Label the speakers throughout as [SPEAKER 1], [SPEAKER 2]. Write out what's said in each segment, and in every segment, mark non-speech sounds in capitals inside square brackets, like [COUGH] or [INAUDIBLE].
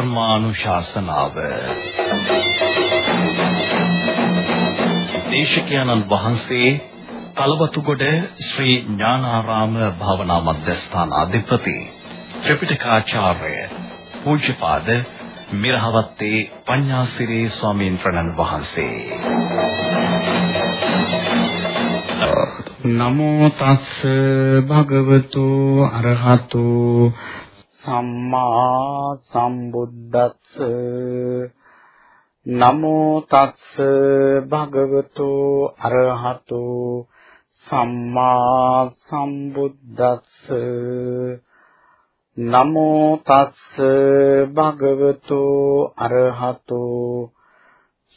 [SPEAKER 1] ධර්මානුශාසනාව. දේශකයන්න් වහන්සේ කලවතුගොඩ ශ්‍රී ඥානාරාම භාවනා මධ්‍යස්ථාන අධිපති ත්‍රිපිටකාචාර්ය පූජ්‍යපාද මිරහවත්තේ පඤ්ඤාසිරි ස්වාමීන් වහන්සේ.
[SPEAKER 2] නමෝ තස්ස භගවතු අරහතු සම්මා සම්බුද්දස්ස. නමෝ තස්ස භගවතු අරහතු සම්මා සම්බුද්දස්ස. නමෝ තස්ස භගවතු අරහතු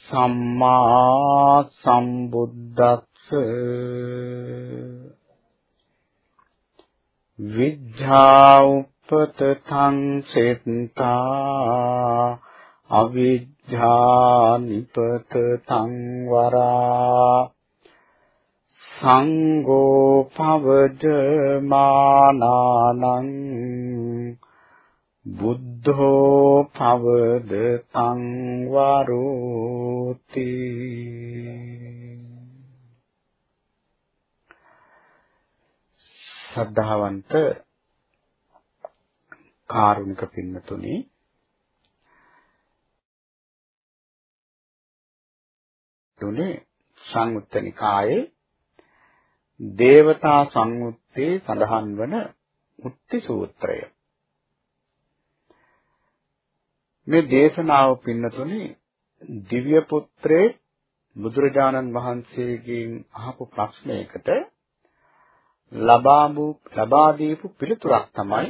[SPEAKER 2] සම්මා සම්බුද්දස්ස. විද්ධා උපතං සෙත්තා අවිද්ධා නිපතං වරා සංඝෝ පවජමානානං බුද්ධෝ පවදතං වරෝති ශ්‍රද්ධාවන්ත කාරුණික පින්නතුනි. තුනේ සංයුත්තනිකායේ දේවතා සංයුත්තේ සඳහන් වන මුත්‍ති සූත්‍රය. මේ දේශනාව පින්නතුනි දිව්‍ය පුත්‍රේ බුදුරජාණන් වහන්සේගෙන් අහපු ප්‍රශ්නයකට ලබාපු ලබා දීපු පිළිතුරක් තමයි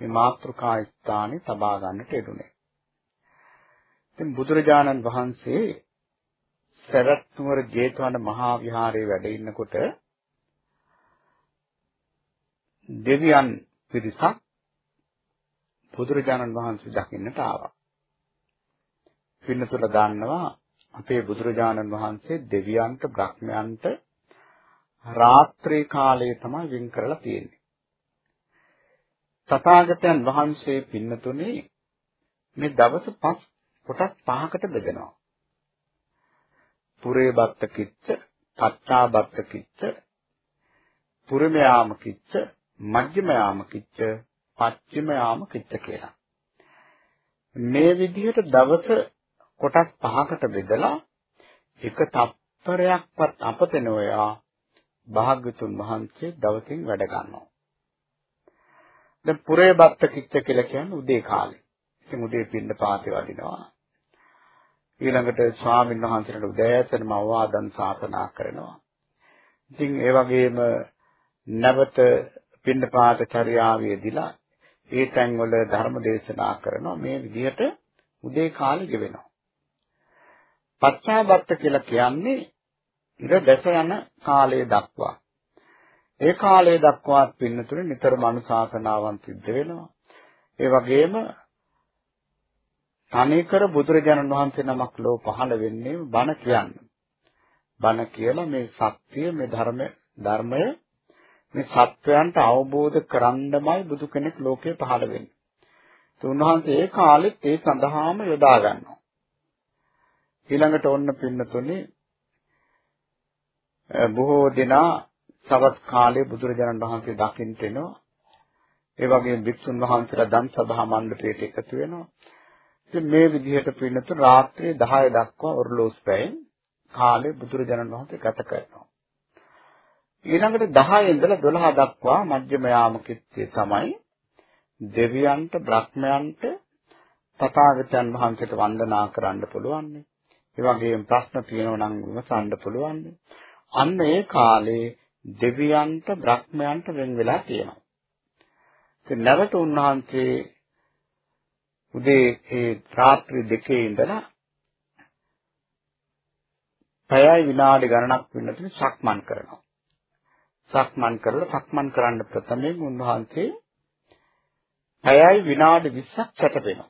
[SPEAKER 2] මේ මාත්‍රකා ස්ථානේ තබා ගන්නට යෙදුනේ. ඉතින් බුදුරජාණන් වහන්සේ සරත් නුවර ජේතවන මහා විහාරයේ වැඩ ඉන්නකොට දෙවියන් පිරිසක් බුදුරජාණන් වහන්සේ දකින්නට ආවා. පින්නතුල දන්නවා අපේ බුදුරජාණන් වහන්සේ දෙවියන්ට බ්‍රහ්මයන්ට රාත්‍රී කාලය තමයි වෙන් කරලා තියෙන්නේ. තථාගතයන් වහන්සේ පින්නතුනේ මේ දවස් පහ කොටස් පහකට බෙදෙනවා. පුරේ බත්ත කිච්ච, පච්චා බත්ත කිච්ච, පුරම යාම කිච්ච, මජ්ක්‍ධිම යාම කිච්ච, පච්චිම යාම කිච්ච කියලා. මේ විදිහට දවස කොටස් පහකට බෙදලා එක තප්පරයක්වත් අපතේ නොයා භාග්‍යතුන් වහන්සේ දවසින් වැඩ ගන්නවා. දැන් පුරේ බත්ත කිච්ච කියලා කියන්නේ උදේ කාලේ. ඉතින් උදේ පින්න පාතේ වඩිනවා. ඊළඟට ස්වාමීන් වහන්සේට උදෑසනම අවවාදන් ශාසනා කරනවා. ඉතින් ඒ වගේම නැවත පින්න පාත චර්යාවේදීලා ඒ තැන්වල ධර්ම දේශනා කරනවා. මේ විදිහට උදේ කාලේ ගෙවෙනවා. පච්චාබත්ත කියලා කියන්නේ ඉර දැස යන කාලය දක්වා ඒ කාලය දක්වා පින්නතුනේ නිතරම අනුශාසනාවන් සිද්ධ වෙනවා ඒ වගේම තනිකර බුදුරජාණන් වහන්සේ නමක් ලෝ පහළ වෙන්නේ බණ කියන්න බණ කියලා මේ සත්‍ය මේ ධර්ම ධර්මය මේ සත්වයන්ට අවබෝධ කරන්නමයි බුදු කෙනෙක් ලෝකේ පහළ වෙන්නේ. ඒ උන්වහන්සේ ඒ කාලෙත් ඒ සඳහාම යොදා ගන්නවා. ඊළඟට ඔන්න පින්නතුනේ බොහෝ දෙනා සවස් කාලේ බුදුරජාණන් වහන්සේ දකින්න එනවා. ඒ වගේම භික්ෂුන් වහන්සේලා ධම් සභා මණ්ඩපයට එකතු වෙනවා. ඉතින් මේ විදිහට පින්නතු රාත්‍රියේ 10 දක්වා ඔර්ලෝස් පැයෙන් කාලේ බුදුරජාණන් වහන්සේ ගත කරනවා. ඊළඟට 10 ඉඳලා 12 දක්වා මධ්‍යම යාම කිත්තේ තමයි දෙවියන්ට බ්‍රහ්මයන්ට තථාගතයන් වහන්සේට වන්දනා කරන්න පුළුවන්. ඒ වගේම ප්‍රශ්න තියෙනවා නම් විමසන්න පුළුවන්. අන්න ඒ කාලේ දෙවියන්ට බ්‍රහ්මයන්ට වෙන් වෙලා තියෙනවා. ඉතින් නැවත උන්වහන්සේ උදේ ඒ රාත්‍රී දෙකේ ඉඳලා පැයයි විනාඩි ගණනක් වෙනතුරු සක්මන් කරනවා. සක්මන් කරලා සක්මන් කරන්න ප්‍රථමයෙන් උන්වහන්සේ පැයයි විනාඩි 20ක් සැතපෙනවා.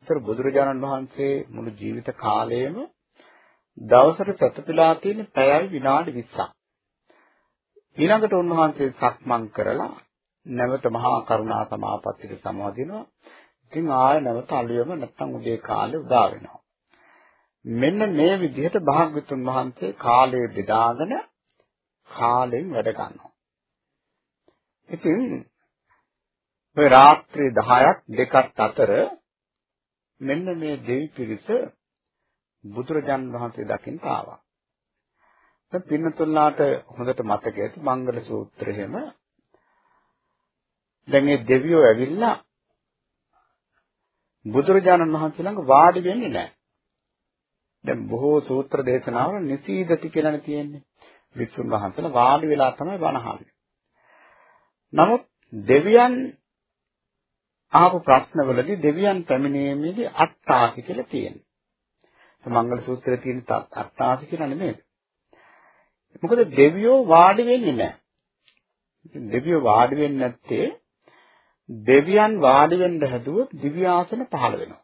[SPEAKER 2] ඒතර බුදුරජාණන් වහන්සේ මුළු ජීවිත කාලයේම දවසට සතපිලා තියෙන පැයයි විනාඩි 20ක්. ඊළඟට උන්වහන්සේ සක්මන් කරලා නැවත මහා කරුණා සමාපත්තියට සමවදිනවා. ඉතින් ආය නැවත අලියම නැත්තම් උදේ කාලේ උදා වෙනවා. මෙන්න මේ විදිහට භාග්‍යතුන් වහන්සේ කාලය බෙදාගෙන කාලෙන් වැඩ ගන්නවා. ඉතින් ඔය රාත්‍රී 10ක් දෙකක් අතර මෙන්න මේ දෙවි පිරිස බුදුරජාන් වහන්සේ දකින්න ආවා. දැන් පින්නතුල්ලාට හොඳට මතක ඇති මංගල සූත්‍රෙහෙම දැන් මේ දෙවියෝ ඇවිල්ලා බුදුරජාණන් වහන්සේ ළඟ වාඩි වෙන්නේ නැහැ. දැන් බොහෝ සූත්‍ර දේශනාවල නිසීදති කියලානේ තියෙන්නේ. වික්ෂුන් වහන්සේලා වාඩි වෙලා තමයි බණ අහන්නේ. නමුත් දෙවියන් ආපු ප්‍රශ්නවලදී දෙවියන් පැමිණීමේදී අට්ඨාසි කියලා තියෙනවා. මංගල සූත්‍රයේ තියෙන අට්ඨාසි කියලා නෙමෙයි. මොකද දෙවියෝ වාඩි වෙන්නේ නැහැ. දෙවියෝ වාඩි වෙන්නේ නැත්තේ දෙවියන් වාඩි වෙන්න හැදුවොත් දිව්‍ය ආසන පහළ වෙනවා.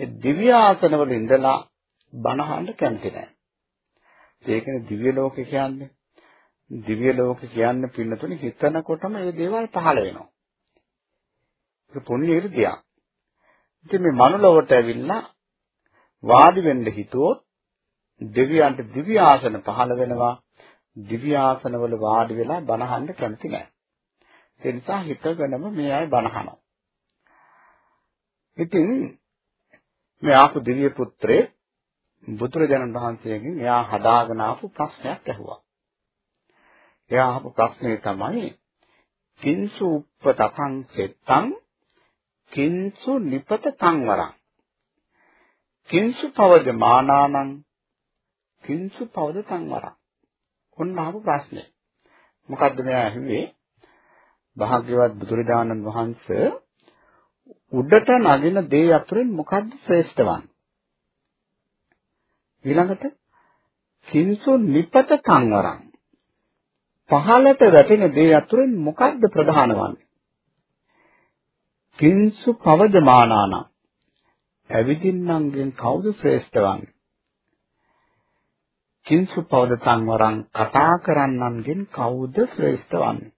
[SPEAKER 2] ඒ දිව්‍ය ආසන වල ඉඳලා බණහන්න කැමති නැහැ. ඒකනේ දිව්‍ය ලෝකේ කියන්නේ. දිව්‍ය ලෝකේ කියන්නේ පින්නතුනේ හිතනකොටම මේ දේවල් පහළ වෙනවා. ඒක පුණ්‍ය ඉර්ධියක්. ඉතින් මේ මනුලොවට ඇවිල්ලා වාඩි වෙන්න හිතුවොත් දෙවියන්ට දිව්‍ය ආසන පහළ වෙනවා. දිව්‍ය ආසනවල වාඩි වෙලා බණහන්න කැමති නැහැ. ඒ නිසා හිතගෙනම මේ අය බණහනවා. ඉතින් මේ ආපු දිව්‍ය පුත්‍රේ බුදුරජාණන් වහන්සේගෙන් එයා හදාගෙන ආපු ප්‍රශ්නයක් ඇහුවා. එයා අහපු ප්‍රශ්නේ තමයි කිංසු උප්පතං සෙත්තං කිංසු නිපත සංවරං කිංසු පවද මානානං කිංසු පවද සංවරං ඔන්න අහපු ප්‍රශ්නේ. මොකද්ද මෙයා ඇහුවේ? භාග්‍යවත් බුදුරජාණන් වහන්සේ උඩට නගින දේ අතරින් මොකද්ද ශ්‍රේෂ්ඨ වන්නේ? ඊළඟට කිංසු නිපත සංවරං පහළට වැටෙන දේ අතරින් මොකද්ද ප්‍රධාන වන්නේ? කිංසු පවජමානාන ඇවිදින්නන්ගෙන් කවුද ශ්‍රේෂ්ඨ වන්නේ? කිංසු පවද සංවරං කතා කරන්නන්ගෙන් කවුද ශ්‍රේෂ්ඨ වන්නේ?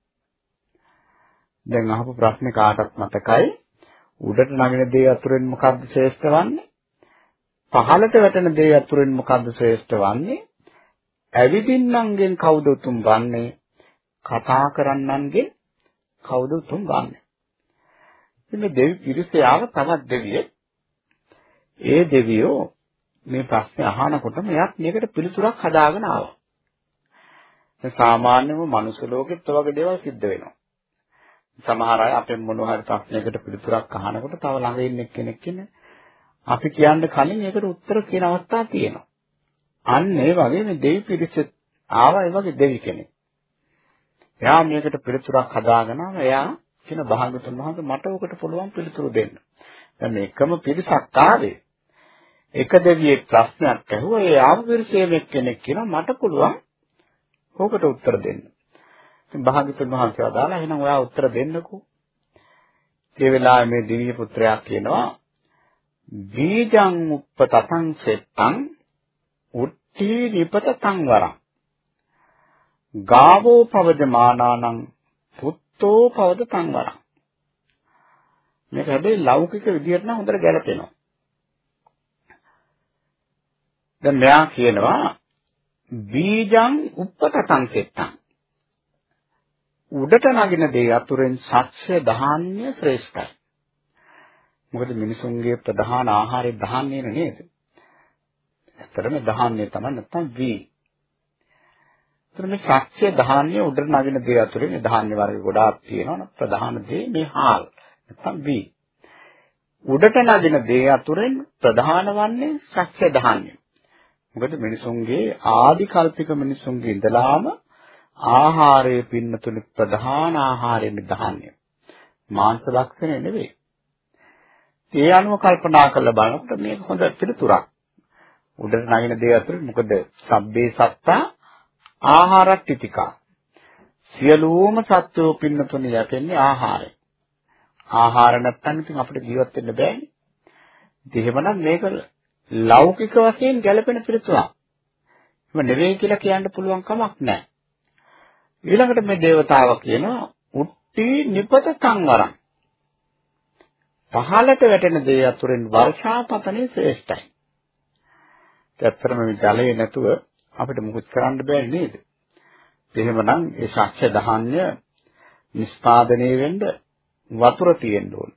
[SPEAKER 2] දැන් අහපු ප්‍රශ්නේ කාටත් මතකයි උඩට නගින දේ අතුරෙන් මොකද්ද ශ්‍රේෂ්ඨ වන්නේ? පහළට වැටෙන දේ අතුරෙන් මොකද්ද ශ්‍රේෂ්ඨ වන්නේ? ඇවිදින්නන්ගෙන් කවුද උතුම් වන්නේ? කතා කරන්නන්ගෙන් කවුද උතුම් වන්නේ? ඉතින් දෙවි පිරිසයාව තවත් දෙවියෙක් ඒ දෙවියෝ මේ ප්‍රශ්නේ අහනකොටම එයාත් මේකට පිළිතුරක් හදාගෙන ආවා. ඒ සාමාන්‍යම මනුස්ස ලෝකෙත් ඔය වගේ දේවල් සිද්ධ වෙනවා. සමහර අය අපෙන් මොනවා හරි ප්‍රශ්නයකට පිළිතුරක් අහනකොට තව ළඟ ඉන්න කෙනෙක් ඉන්නේ අපි කියන්න කලින් ඒකට උත්තර කියන අවස්ථා තියෙනවා. අන්න ඒ වගේ මේ දෙවි පිරිස ආවා ඒ වගේ දෙවි කෙනෙක්. එයා මේකට පිළිතුරක් හදාගෙන එයා කියන භාගතුන් වහන්සේ මට ඔකට පුළුවන් පිළිතුරු දෙන්න. දැන් මේකම පිරිසක් ආවේ. එක දෙවියෙක් ප්‍රශ්නයක් ඇහුවා ඒ ආව පිරිසේ කෙනෙක් කියනවා මට පුළුවන් ඕකට උත්තර දෙන්න. ඉතින් භාගතුන් වහන්සේ වදාලා එහෙනම් ඔයා උත්තර දෙන්නකෝ. ඒ වෙලාවේ මේ දිව්‍ය පුත්‍රයා කියනවා බීජං උප්පතං සෙත්තං උට්ටි විපත සංවරං ගාවෝ පවජමානානං පුත්තෝ පවද සංවරං මේක හැබැයි ලෞකික විදිහට නම් හොඳට ගැලපෙනවා දැන් මෙයා කියනවා බීජං උප්පතං සෙත්තං උඩට නගින දේ අතුරෙන් සත්‍ය ධාන්‍ය ශ්‍රේෂ්ඨයි මොකද මිනිසුන්ගේ ප්‍රධාන ආහාරය ධාන්‍ය නේද? ඇත්තටම ධාන්‍ය තමයි නැත්තම් වී. ඒතර මේ ශක්තිය ධාන්‍ය උඩට නගින දේ අතුරේ මේ ධාන්‍ය වර්ග ගොඩාක් තියෙනවා. ප්‍රධාන දේ මේ හාල් නැත්තම් වී. උඩට නගින දේ අතුරෙන් ප්‍රධාන වන්නේ ශක්තිය ධාන්‍ය. මොකද මිනිසුන්ගේ ආදි කල්පික මිනිසුන්ගේ ඉඳලාම ආහාරයේ පින්නතුනි ප්‍රධාන ආහාරයෙන් ධාන්‍ය. මාංශ ලක්ෂණය නෙවෙයි. ඒ අනුව කල්පනා කරලා බලනකොට මේක හොඳ පිළිතුරක්. උඩට නගින දේ අතර මොකද සබ්බේ සත්තා ආහාරට්ටිතිකා. සියලුම සත්වෝ පින්නතුනේ යැපෙන්නේ ආහාරය. ආහාර නැත්නම් ඉතින් අපිට ජීවත් වෙන්න බෑනේ. ඉතින් එහෙමනම් මේක ලෞකික වශයෙන් ගැළපෙන පිළිතුරක්. එහෙම නෙවෙයි කියලා කියන්න පුළුවන් කමක් නැහැ. ඊළඟට මේ దేవතාව කියනවා උට්ටි නිපත සංවරං පහළට වැටෙන දේ අතුරෙන් වර්ෂාපතනේ ශ්‍රේෂ්ඨයි. ඇත්තටම මේ ජලය නැතුව අපිට මුකුත් කරන්න බෑ නේද? එහෙමනම් ඒ ශක්ෂ දහන්‍ය නිස්පාදනය වෙන්න වතුර තියෙන්න ඕන.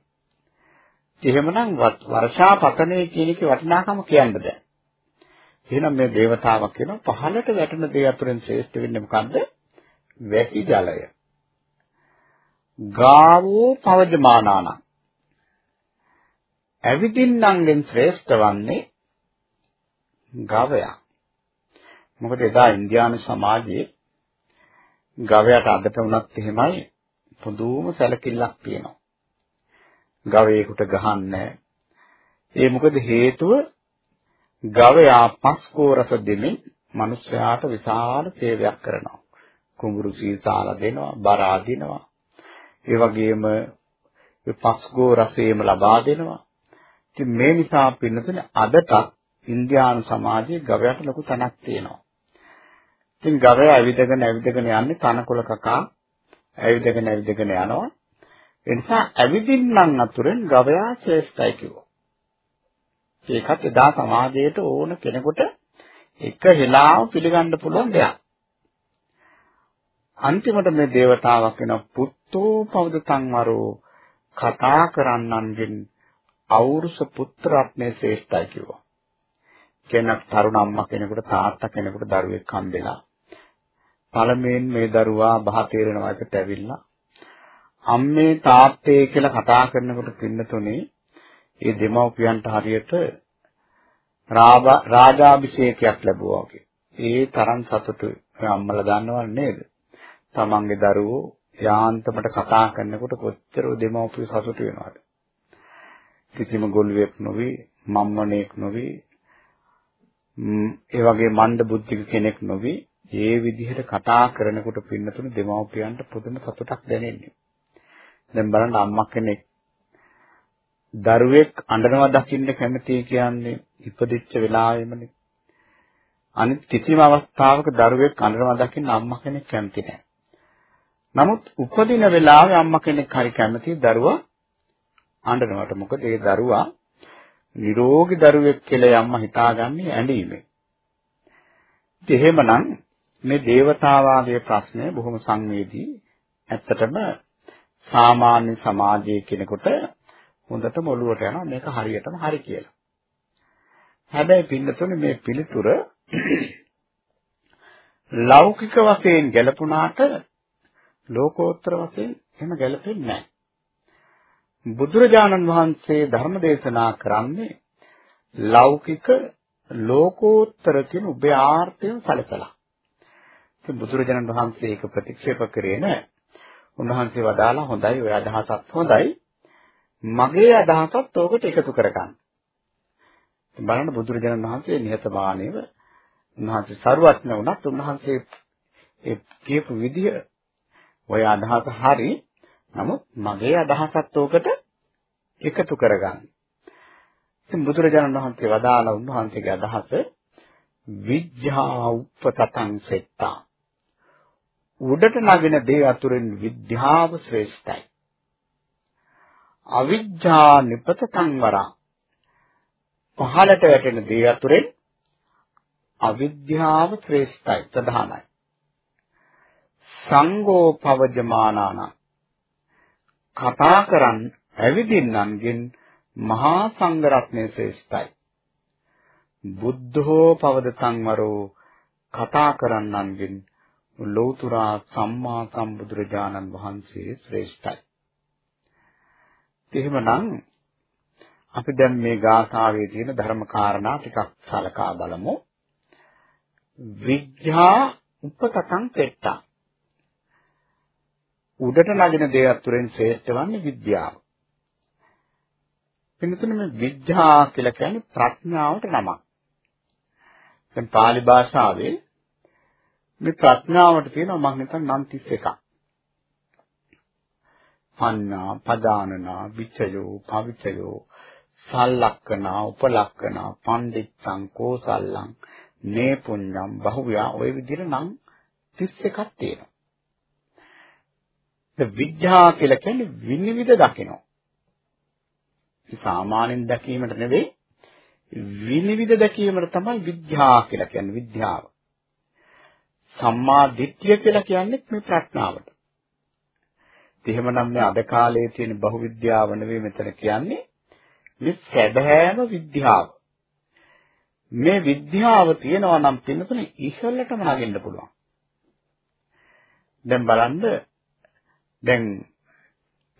[SPEAKER 2] එහෙමනම් වර්ෂාපතනය කියන එකේ වටිනාකම කියන්න බෑ. එහෙනම් මේ దేవතාවක් කියනවා පහළට වැටෙන දේ අතරින් ශ්‍රේෂ්ඨ වෙන්නේ මොකද්ද? වැසි ජලය. ගාවෝ පවජමානාන. ඇවිදින්නන්ගෙන් ශ්‍රේෂ්ඨ වන්නේ ගවයා. මොකද එදා ඉන්දියානු සමාජයේ ගවයාට අදට වුණත් එහෙමයි පුදුම සැලකිල්ලක් තියෙනවා. ගවයෙකුට ගහන්නේ ඒ මොකද හේතුව ගවයා පස්කෝ රස දෙමින් මිනිස්යාට විශාල සේවයක් කරනවා. කුඹුරු සීසාලා දෙනවා, බර අදිනවා. ඒ වගේම පස්කෝ රසයම ලබා දෙනවා. ඉතින් මේ නිසා පින්නතුනේ අදටත් ඉන්දියානු සමාජයේ ගවයාට ලොකු තැනක් තියෙනවා. ඉතින් ගවයා ඇවිදගෙන ඇවිදගෙන යන්නේ තනකොළ කකා ඇවිදගෙන ඇවිදගෙන යනවා. ඒ නිසා ඇවිදින්නන් අතුරෙන් ගවයා ශ්‍රේෂ්ඨයි කිව්වා. ඒකත් එදා සමාජයට ඕන කෙනෙකුට එක හෙලාව පිළිගන්න පුළුවන් දෙයක්. අන්තිමට මේ దేవතාවක් වෙන පුත්තෝ පවදතං වරෝ කතා කරන්නන්ගෙන් අවුරුස පුත්‍රත්නේ ශ්‍රේෂ්ඨයි කිව්වා. කෙනෙක් තරුණ අම්මා කෙනෙකුට තාත්තා කෙනෙකුට දරුවෙක් හම්බෙලා පළමුවෙන් මේ දරුවා බහ තේරෙන වයසට ඇවිල්ලා අම්මේ තාත්තේ කියලා කතා කරනකොට පින්නතුනේ ඒ දෙමව්පියන්ට හරියට රාජාභිෂේකයක් ලැබුවා වගේ. ඒ තරම් සතුටුයි. අම්මලා දන්නවද නේද? තමන්ගේ දරුවෝ යාන්තමට කතා කරනකොට කොච්චර දෙමව්පිය සතුටු වෙනවද? කිසිම ගොළුෙක් නොවි, මම්මණෙක් නොවි, ඒ වගේ මණ්ඩ බුද්ධික කෙනෙක් නොවි ඒ විදිහට කතා කරනකොට පින්නතුණු දෙමව්පියන්ට පුදුම සතුටක් දැනෙන්නේ. දැන් බලන්න අම්මා කෙනෙක් දරුවෙක් අඬනවා දකින්න කැමති කියන්නේ ඉපදිච්ච වෙලාවෙමනේ. අනිත් කිසිම අවස්ථාවක දරුවෙක් අඬනවා දකින්න අම්මා කෙනෙක් කැමති නැහැ. නමුත් උපදින වෙලාවේ අම්මා කෙනෙක් හරි කැමති දරුවා අඬනවට. මොකද ඒ දරුවා නිරෝගී දරුවෙක් කියලා අම්මා හිතාගන්නේ ඇඬීමෙන්. එහෙමනම් මේ దేవතාවාගේ ප්‍රශ්නය බොහොම සංවේදී. ඇත්තටම සාමාන්‍ය සමාජයේ කෙනෙකුට හොඳටම ඔළුවට යනවා මේක හරියටම හරි කියලා. හැබැයි පින්නතුනේ මේ පිළිතුර [CLEARS THROAT] ලෞකික වශයෙන් ගැලපුණාට ලෝකෝත්තර වශයෙන් එහෙම ගැලපෙන්නේ නැහැ. බුදුරජාණන් වහන්සේ ධර්ම දේශනා කරන්නේ ලෞකික ලෝකෝත්තර කියන උභය ආර්ථයෙන් සැලසලා. ඉතින් බුදුරජාණන් වහන්සේ ඒක ප්‍රතික්ෂේප කරේ නැහැ. උන්වහන්සේ වදාලා හොඳයි ඔය අදහසත් හොඳයි. මගේ අදහසත් ඕකට එකතු කරගන්න. බලන්න බුදුරජාණන් වහන්සේ නිහතමානීව උන්වහන්සේ සරුවත්න වුණත් උන්වහන්සේ ඒ කියපු විදිය ඔය අදහස හරි. නමුත් මගේ අදහසත් ඕකට එකතු කරගන්න. ඉතින් බුදුරජාණන් වහන්සේ වදාලා උන්වහන්සේගේ අදහස විද්‍යා උපතතං සෙත්තා උඩට නගින දේ අතුරින් විද්‍යාව ශ්‍රේෂ්ඨයි. අවිජ්ජා නිපතං වරා පහළට වැටෙන දේ අතුරින් අවිද්‍යාව ශ්‍රේෂ්ඨයි ප්‍රධානයි. සංගෝ පවජමානාන කතා කරන් ඇවිදින්නන්ගෙන් මහා සංඝරත්නය ශ්‍රේෂ්ඨයි. බුද්ධෝ පවදතං වරෝ කතා කරන්නන්ගෙන් ලෞතුරා සම්මා සම්බුදුරජාණන් වහන්සේ ශ්‍රේෂ්ඨයි. එහෙමනම් අපි දැන් මේ ගාථාවේ තියෙන ධර්ම කාරණා ටිකක් සලකා බලමු. විඥා උපකතං පෙට්ටා. උඩට නගින දේ අතුරෙන් ශ්‍රේෂ්ඨ වන්නේ විද්‍යාව. පින්තුනේ මේ විඥා කියලා කියන්නේ ප්‍රඥාවට නමක්. දැන් pāli භාෂාවේ මේ ප්‍රඥාවට තියෙනවා මම හිතන්නේ නම් 31ක්. පඤ්ඤා, පදානනා, විචයෝ, පවිචයෝ, සල්ලක්කනා, උපලක්කනා, පණ්ඩිත්තං, කෝසල්ලං, මේ පුඤ්ඤම්, බහුව්‍යා ඔය විදිහට නම් 31ක් තියෙනවා. ඒ විඥා කියලා කියන්නේ විනිවිද දකිනවා. සාමාන්‍යයෙන් දැකීමට නෙවෙයි විනිවිද දැකීමට තමයි විද්‍යාව කියලා කියන්නේ විද්‍යාව. සම්මා දිට්ඨිය කියලා කියන්නේ මේ ප්‍රඥාවට. එහෙමනම් මේ අද කාලේ තියෙන බහුවිද්‍යාව නෙවෙයි මෙතන කියන්නේ මේ සැබෑම විද්‍යාව. මේ විද්‍යාව තියෙනවා නම් පින්නතුනේ ඉහළටම නගින්න පුළුවන්. දැන් බලන්න දැන්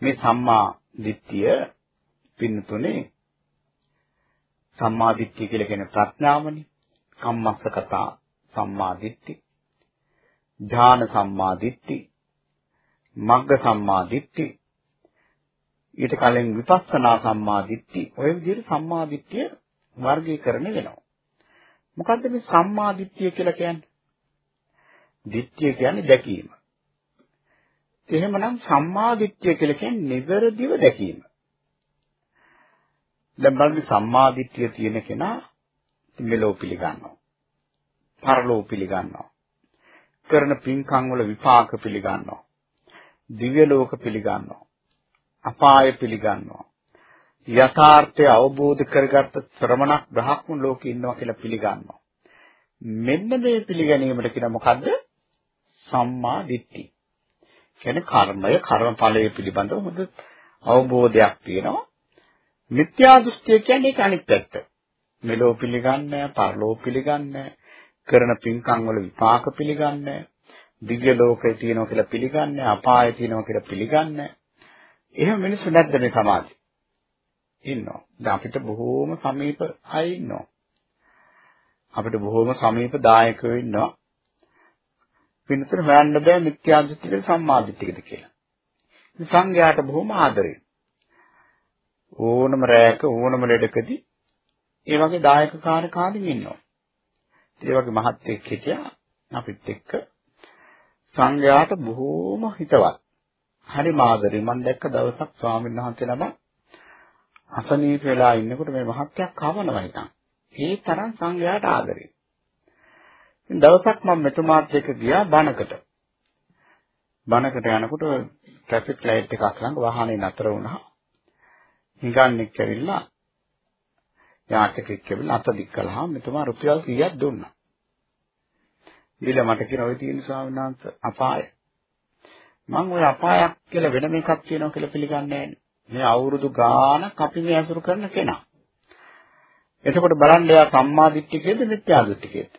[SPEAKER 2] මේ සම්මා දිට්ඨිය පින්නතුනේ සම්මා දිට්ඨිය කියලා කියන ප්‍රඥාවනේ. කම්මස්සකතා සම්මා දිට්ඨි. ඥාන සම්මා දිට්ඨි. මග්ග සම්මා දිට්ඨි. ඊට කලින් විපස්සනා සම්මා දිට්ඨි. ඔය විදිහට සම්මා දිට්ඨිය වර්ගීකරණය වෙනවා. මොකද්ද මේ සම්මා දිට්ඨිය කියලා කියන්නේ? දිට්ඨිය කියන්නේ දැකීම. එහෙමනම් සම්මා දිට්ඨිය කියලා කියන්නේ නිවැරදිව දැකීම. දැන් බලන්න සම්මා දිට්ඨිය තියෙන කෙනා මෙලෝ පිළිගන්නවා. පරලෝ පිළිගන්නවා. කරන පින්කම් වල විපාක පිළිගන්නවා. දිව්‍ය ලෝක පිළිගන්නවා. අපාය පිළිගන්නවා. යථාර්ථය අවබෝධ කරගත්ත ශ්‍රමණක් බ්‍රහ්ම ලෝකේ ඉන්නවා කියලා පිළිගන්නවා. මෙන්න මේ පිළිගැනීමට කියන මොකද්ද? සම්මා දිට්ඨි. කියන්නේ කර්මය, කර්මඵලය පිළිබඳව හොඳ අවබෝධයක් තියෙනවා. මිත්‍යා දෘෂ්ටිය කියන්නේ ඒක අනිත් පැත්ත. මෙලෝ පිළිගන්නේ පරලෝ පිළිගන්නේ කරන පින්කම් වල විපාක පිළිගන්නේ දිව්‍ය ලෝකේ තියෙනවා කියලා පිළිගන්නේ අපායේ තියෙනවා කියලා පිළිගන්නේ. එහෙම මිනිස්සු නැද්ද මේ සමාජේ? ඉන්නවා. දැන් අපිට බොහෝම සමීප අය ඉන්නවා. අපිට බොහෝම සමීප දායකයෝ ඉන්නවා. පින්නතර හොයන්න බෑ මිත්‍යා දෘෂ්ටිකද සම්මා දෘෂ්ටිකද කියලා. සංඝයාට බොහොම ආදරේ. ඕනම රැයක ඕනම ලෙඩකදී ඒ වගේ දායක කාර්යකාරී ඉන්නවා. ඒ වගේ මහත්ෙක් හිටියා අපිත් එක්ක සංඝයාට බොහෝම හිතවත්. හරි මාදරේ මම දැක්ක දවසක් ස්වාමීන් වහන්සේ නම අසනීප වෙලා ඉන්නකොට මේ මහත්යක් කවනවා හිටන්. ඒ තරම් සංඝයාට ආදරේ. ඉතින් දවසක් මම මෙතුමාත් එක්ක ගියා බණකට. බණකට යනකොට ට්‍රැෆික් ලයිට් එකක් ළඟ වාහනේ නතර වුණා. හිඟන්නෙක් ඇවිල්ලා යාචකෙක් ඇවිල්ලා අත දික් කළාම මෙතුමා රුපියල් 100ක් දුන්නා. ඊළ මට කියන ඔය තියෙන ස්වාමීන් වහන්සේ අපාය. මම ওই අපායක් කියලා වෙනම එකක් කියනවා කියලා පිළිගන්නේ මේ අවුරුදු ගාණක් අපි මේ අසුරු කරන කෙනා. එතකොට බලන්න එයා සම්මා දිට්ඨිකේද මිත්‍යා දෘෂ්ටිකේද?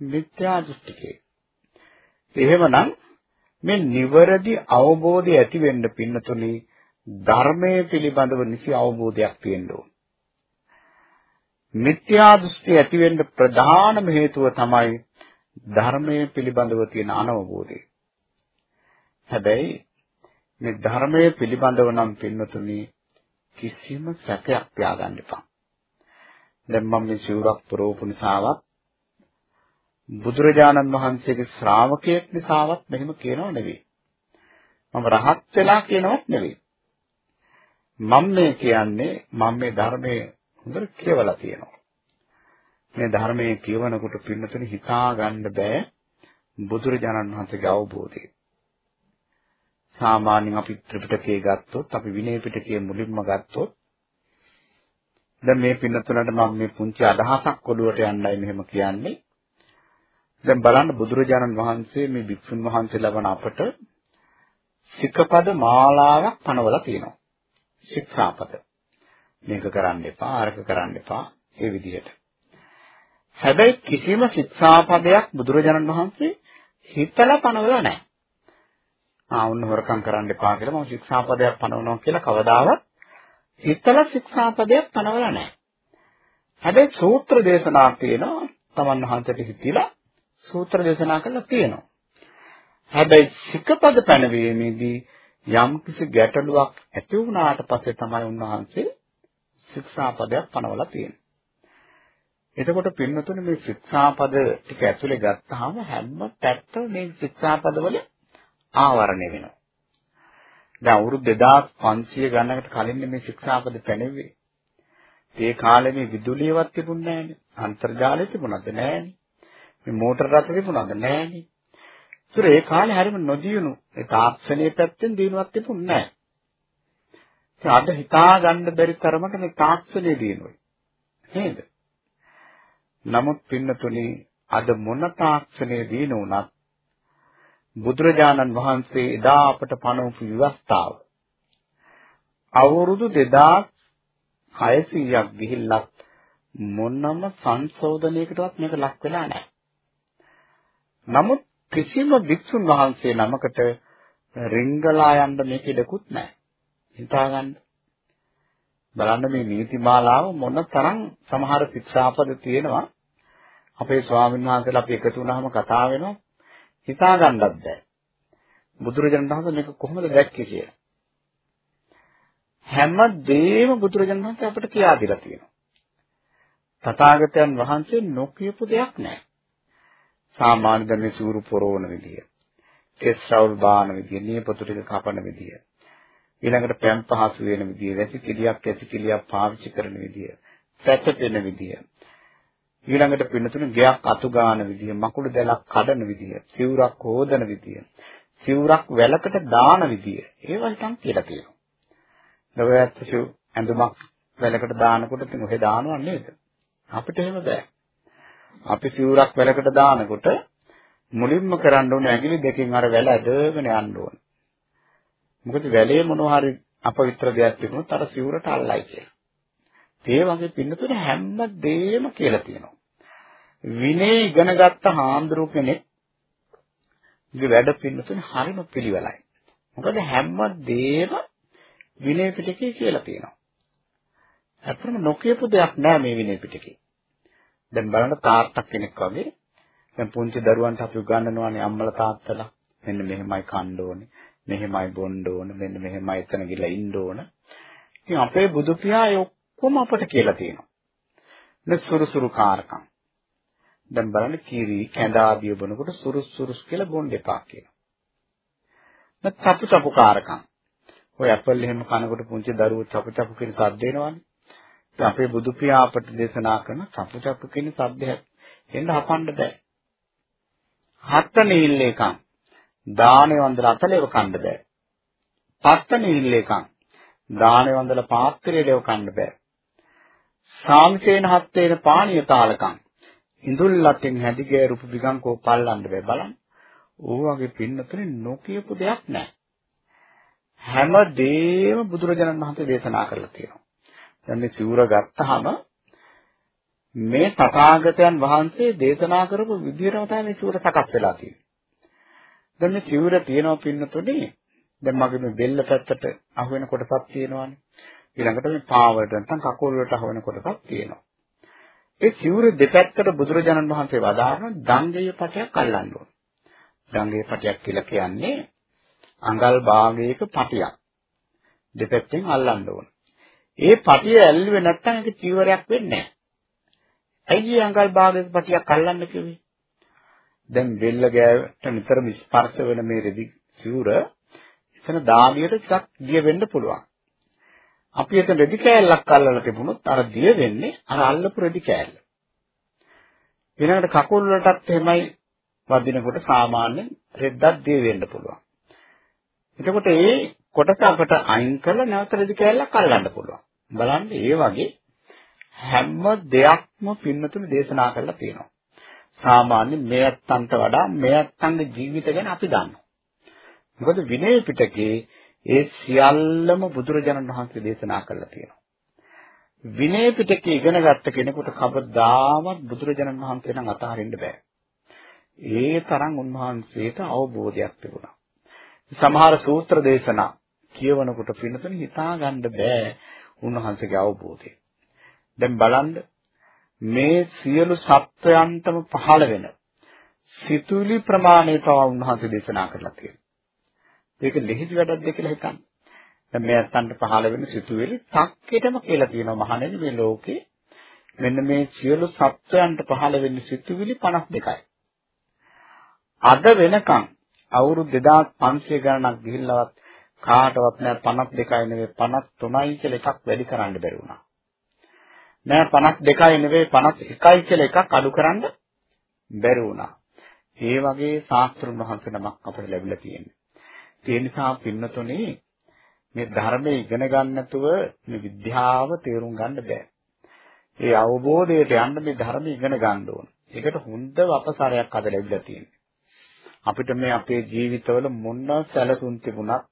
[SPEAKER 2] මිත්‍යා දෘෂ්ටිකේ. එහෙමනම් මේ නිවරදි අවබෝධය ඇති වෙන්න පින්නතුනේ ධර්මයේ පිළිබඳව නිසි අවබෝධයක් තියෙන්න ඕන. මිත්‍යා දෘෂ්ටි ඇති වෙන්න ප්‍රධානම හේතුව තමයි ධර්මයේ පිළිබඳව තියෙන අනවබෝධය. හැබැයි මේ ධර්මයේ පිළිබඳව නම් පින්නතුනි කිසිම සැකයක් තියාගන්න එපා. දැන් මම මේ සිවුරක් පුරවපු නිසාවත් බුදුරජාණන් වහන්සේගේ ශ්‍රාවකයෙක් නිසාවත් මෙහෙම කියනව නෙවෙයි. මම රහත් වෙලා කියනවත් නෙවෙයි. මම මේ කියන්නේ මම මේ ධර්මයේ හොඳට කියවලා තියෙනවා. මේ ධර්මයේ කියවනකොට පින්නතුනි හිතා ගන්න බෑ බුදුරජාණන් වහන්සේගේ අවබෝධය. සාමාන්‍යයෙන් අපි ත්‍රිපිටකය ගත්තොත් අපි විනය පිටකයේ මුලින්ම ගත්තොත් දැන් මේ පින්නතුලට මම මේ පුංචි අදහසක් ඔළුවට යන්නයි මෙහෙම කියන්නේ. දැන් බලන්න බුදුරජාණන් වහන්සේ මේ භික්ෂුන් වහන්සේ ලබන අපට සිකපද මාලාවක් පනවලා තියෙනවා. ශික්ෂාපද. මේක කරන්න එපා, අරක කරන්න එපා, ඒ විදිහට. හැබැයි කිසිම ශික්ෂාපදයක් බුදුරජාණන් වහන්සේ හිතලා පනවලා නැහැ. ආ වුණ හොරකම් කරන්න එපා කියලා මම ශික්ෂාපදයක් පනවනවා කියලා කවදාවත් හිතලා ශික්ෂාපදයක් පනවලා නැහැ. හැබැයි සූත්‍ර දේශනා තියෙනවා තමන් වහන්සේට හිතිලා සූත්‍ර දේශනා කරලා තියෙනවා. හැබැයි සිකපද පැනවීමේදී යම් කිසි ගැටලුවක් ඇති වුණාට පස්සේ තමයි උන්වහන්සේ ශික්ෂාපදයක් පනවලා තියෙන්නේ. එතකොට පින්නතුනේ මේ ශික්ෂාපද ටික ඇතුලේ ගත්තාම හැම පැත්තම මේ ශික්ෂාපදවල ආවරණය වෙනවා. දැන් අවුරුදු 2500 ගණනකට කලින් මේ ශික්ෂාපද පැනෙන්නේ. ඒ කාලේ මේ විදුලියවත් තිබුණේ නැහැනේ. අන්තර්ජාලය තිබුණාද නැහැනේ. මේ මෝටර රථ තිබුණාද නැහැනේ. ඒතර ඒ කාලේ හරිම නොදියුණු ඒ තාක්ෂණයේ පැත්තෙන් දිනුවක් තිබුණේ නැහැ. ඉතින් අද හිතා ගන්න බැරි තරමට මේ තාක්ෂණය දිනුවයි. නේද? නමුත් පින්නතුනි අද මොන තාක්ෂණය දිනුනත් බුදුරජාණන් වහන්සේ එදා අපට පනවපු විවස්ථාව අවුරුදු 2600ක් ගිහිල්ලත් මොනම සංශෝධනයකටවත් මේක ලක් වෙලා නැහැ. නමුත් කිසිම භික්ෂුන් වහන්සේ නමකට රිංගලා යන්න මේක ඉඩකුත් නැහැ. හිතාගන්න. බලන්න මේ නීතිමාලාව මොන තරම් සමහර ශික්ෂාපද තියෙනවා. අපේ ස්වාමීන් වහන්සේලා අපි එකතු වුණාම කතා වෙනවා. හිතාගන්නත් බැහැ. බුදුරජාණන් වහන්සේ මේක කොහොමද දැක්කේ කියලා. හැම දෙයක්ම බුදුරජාණන් වහන්සේ අපට කියා දීලා තියෙනවා. තථාගතයන් වහන්සේ නොකියපු දෙයක් නැහැ. සාමාන්‍ය දැනේ සූරු පොරවන විදිය. කෙස් රවුල් බාන විදිය, නියපොතු ටික කපන විදිය. ඊළඟට පැම් පහසු වෙන විදිය, වැසිකිළියක් ඇසිකිළියක් පාවිච්චි කරන විදිය, සැතපෙන විදිය. ඊළඟට පින්නතුනේ ගයක් අතු ගන්න විදිය, මකුළු දැලක් කඩන විදිය, සිවුරක් හොදන විදිය, සිවුරක් වැලකට දාන විදිය. ඒවා හිතන් කියලා තියෙනවා. දවයත් සිව් ඇඳුමක් වැලකට දානකොට ඉතින් ඔහෙ දානව නේද? අපිට එහෙම බෑ. අපි සිවුරක් වැලකට දානකොට මුලින්ම කරන්න ඕනේ ඇඟිලි දෙකෙන් අර වැල ඇදගෙන යන්න ඕනේ. මොකද වැලේ මොනවා හරි අපවිත්‍ර දෙයක් තිබුණොත් අර සිවුරට අල්ලයි කියලා. ඒ වගේ පින්නතුන හැම දෙයක්ම කියලා තියෙනවා. විනය ඉගෙන ගත්ත හාමුදුරු කෙනෙක් ගේ වැඩ පින්නතුන හරිම පිළිවෙලයි. මොකද හැම දෙයක්ම විනය පිටකේ කියලා තියෙනවා. අත්‍තරම නොකියපු දෙයක් නෑ මේ විනය පිටකේ. දැන් බලන්න තාත්තා කෙනෙක් වගේ දැන් පුංචි දරුවන්ට අපි උගන්වනවානේ අම්මලා තාත්තලා මෙන්න මෙහෙමයි කන්න ඕනේ මෙහෙමයි බොන්න ඕනේ මෙන්න මෙහෙමයි එතන ගිහලා ඉන්න ඕන. ඉතින් අපේ බුදු පියා ඒ ඔක්කොම අපට කියලා තියෙනවා. නේ සුරුසුරු කාරකම්. දැන් බලන්න කීරි කැඳාදිය බොනකොට සුරුස් සුරුස් කියලා බොන්න එපා කියනවා. නැත් චපු චපු කාරකම්. ඔය ඇපල් එහෙම කනකොට පුංචි දරුවෝ චපු චපු කියන සද්ද එනවනේ. අපේ බුදු පියා අපට දේශනා කරන චපු චපු කියන සද්දයක් එන්න හපන්න බෑ. හත්ත නීල්ලේකම් දානේ වන්දලා අතලෙව කන්න බෑ. පත්ත නීල්ලේකම් දානේ වන්දලා පාත්‍රයේලව කන්න බෑ. සාම්සේන හත්තේන පාණිය තාලකම් ඉඳුල්ලටින් හැදිගේ රූප විගංකෝ පල්ලන්න බෑ බලන්න. ඕ වගේ පින්නතුනේ නොකියපු දෙයක් නැහැ. හැම දෙයක්ම බුදුරජාණන් වහන්සේ දේශනා කරලා තියෙනවා. දැන් මේ සිවුර ගත්තාම මේ තථාගතයන් වහන්සේ දේශනා කරපු විදිහටම තමයි මේ සිවුර සකස් වෙලා තියෙන්නේ. දැන් මේ සිවුර තියෙනවා පින්නතුනේ දැන් මගේ මේ බෙල්ල පැත්තට අහු වෙන කොටසක් තියෙනවානේ. ඊළඟට මේ පාවලට නැත්නම් කකුල් වලට අහු වෙන කොටසක් තියෙනවා. ඒ සිවුර දෙපැත්තට බුදුරජාණන් වහන්සේ වදාारण දංගය පටයක් අල්ලන්න ඕන. දංගය පටයක් කියලා කියන්නේ අඟල් භාගයක පටියක්. දෙපැත්තෙන් අල්ලන්න ඕන. ඒ පටිය ඇල්ලුවේ නැත්නම් ඒක චීවරයක් වෙන්නේ නැහැ. ඇයි අඟල් භාගයක පටියක් අල්ලන්න කිව්වේ? දැන් බෙල්ල ගෑවට නිතරම ස්පර්ශ වෙන මේ රෙදි සිවුර එතන දාඩියට ටිකක් දිය වෙන්න පුළුවන්. අපි එතන රෙදි කෑල්ලක් අල්ලලා තිබුණොත් අර දිය වෙන්නේ අර අල්ලපු රෙදි කෑල්ල. ඊළඟට කකුල් වලටත් එහෙමයි වදිනකොට සාමාන්‍යයෙන් රෙද්දක් දිය වෙන්න පුළුවන්. එතකොට ඒ කොටස අපට අයින් කරලා නැවත රෙදි කෑල්ලක් අල්ලන්න පුළුවන්. බලන්න ඒ වගේ හැම දෙයක්ම පින්නතුනේ දේශනා කරලා තියෙනවා. සාමාන්‍ය මෙයත්තන්ට වඩා මෙයත්තන්ගේ ජීවිත ගැන අපි දන්නවා. මොකද විනය පිටකේ ඒ සියල්ලම බුදුරජාණන් වහන්සේ දේශනා කරලා තියෙනවා. විනය පිටකේ ඉගෙන ගත්ත කෙනෙකුට කවදාවත් බුදුරජාණන් වහන්සේ නම් අතහරින්න බෑ. ඒ තරම් උන්වහන්සේට අවබෝධයක් තිබුණා. සමහර සූත්‍ර දේශනා කියවනකොට පින්නතුනේ හිතා ගන්න බෑ උන්වහන්සේගේ අවබෝධය. දැන් බලන්න මේ සියලු සත්වයන්ටම පහළ වෙන සිතුවිලි ප්‍රමාණය පවා උන්වහන්සේ දේශනා කරලා තියෙනවා. ඒක ලිහිදි වැඩක්ද කියලා හිතන්න. දැන් මේ අත්තන්ට පහළ වෙන සිතුවිලි තක්කෙටම කියලා තියෙනවා මහණෙනි මේ ලෝකේ මෙන්න මේ සියලු සත්වයන්ට පහළ වෙන සිතුවිලි 52යි. අද වෙනකන් අවුරුදු 2500 ගණනක් ගිහිල්ලවත් කාටවත් නෑ 52යි නෙවෙයි 53යි කියලා එකක් වැඩි කරන්න බැරි වුණා. නෑ 52යි නෙවෙයි 51යි කියලා එකක් අඩු කරන්න බැරි වුණා. ඒ වගේ ශාස්ත්‍රුන් වහන්සේ නමක් අපිට ලැබිලා තියෙනවා. ඒ නිසා පින්නතුනේ මේ ධර්මයේ ඉගෙන ගන්න නැතුව මේ විද්‍යාව තේරුම් ගන්න බෑ. ඒ අවබෝධයට යන්න මේ ධර්මය ඉගෙන ගන්න ඕන. ඒකට හොඳ අපසරයක් අද ලැබිලා තියෙනවා. අපිට මේ අපේ ජීවිතවල මොන සැලසුම් තිබුණත්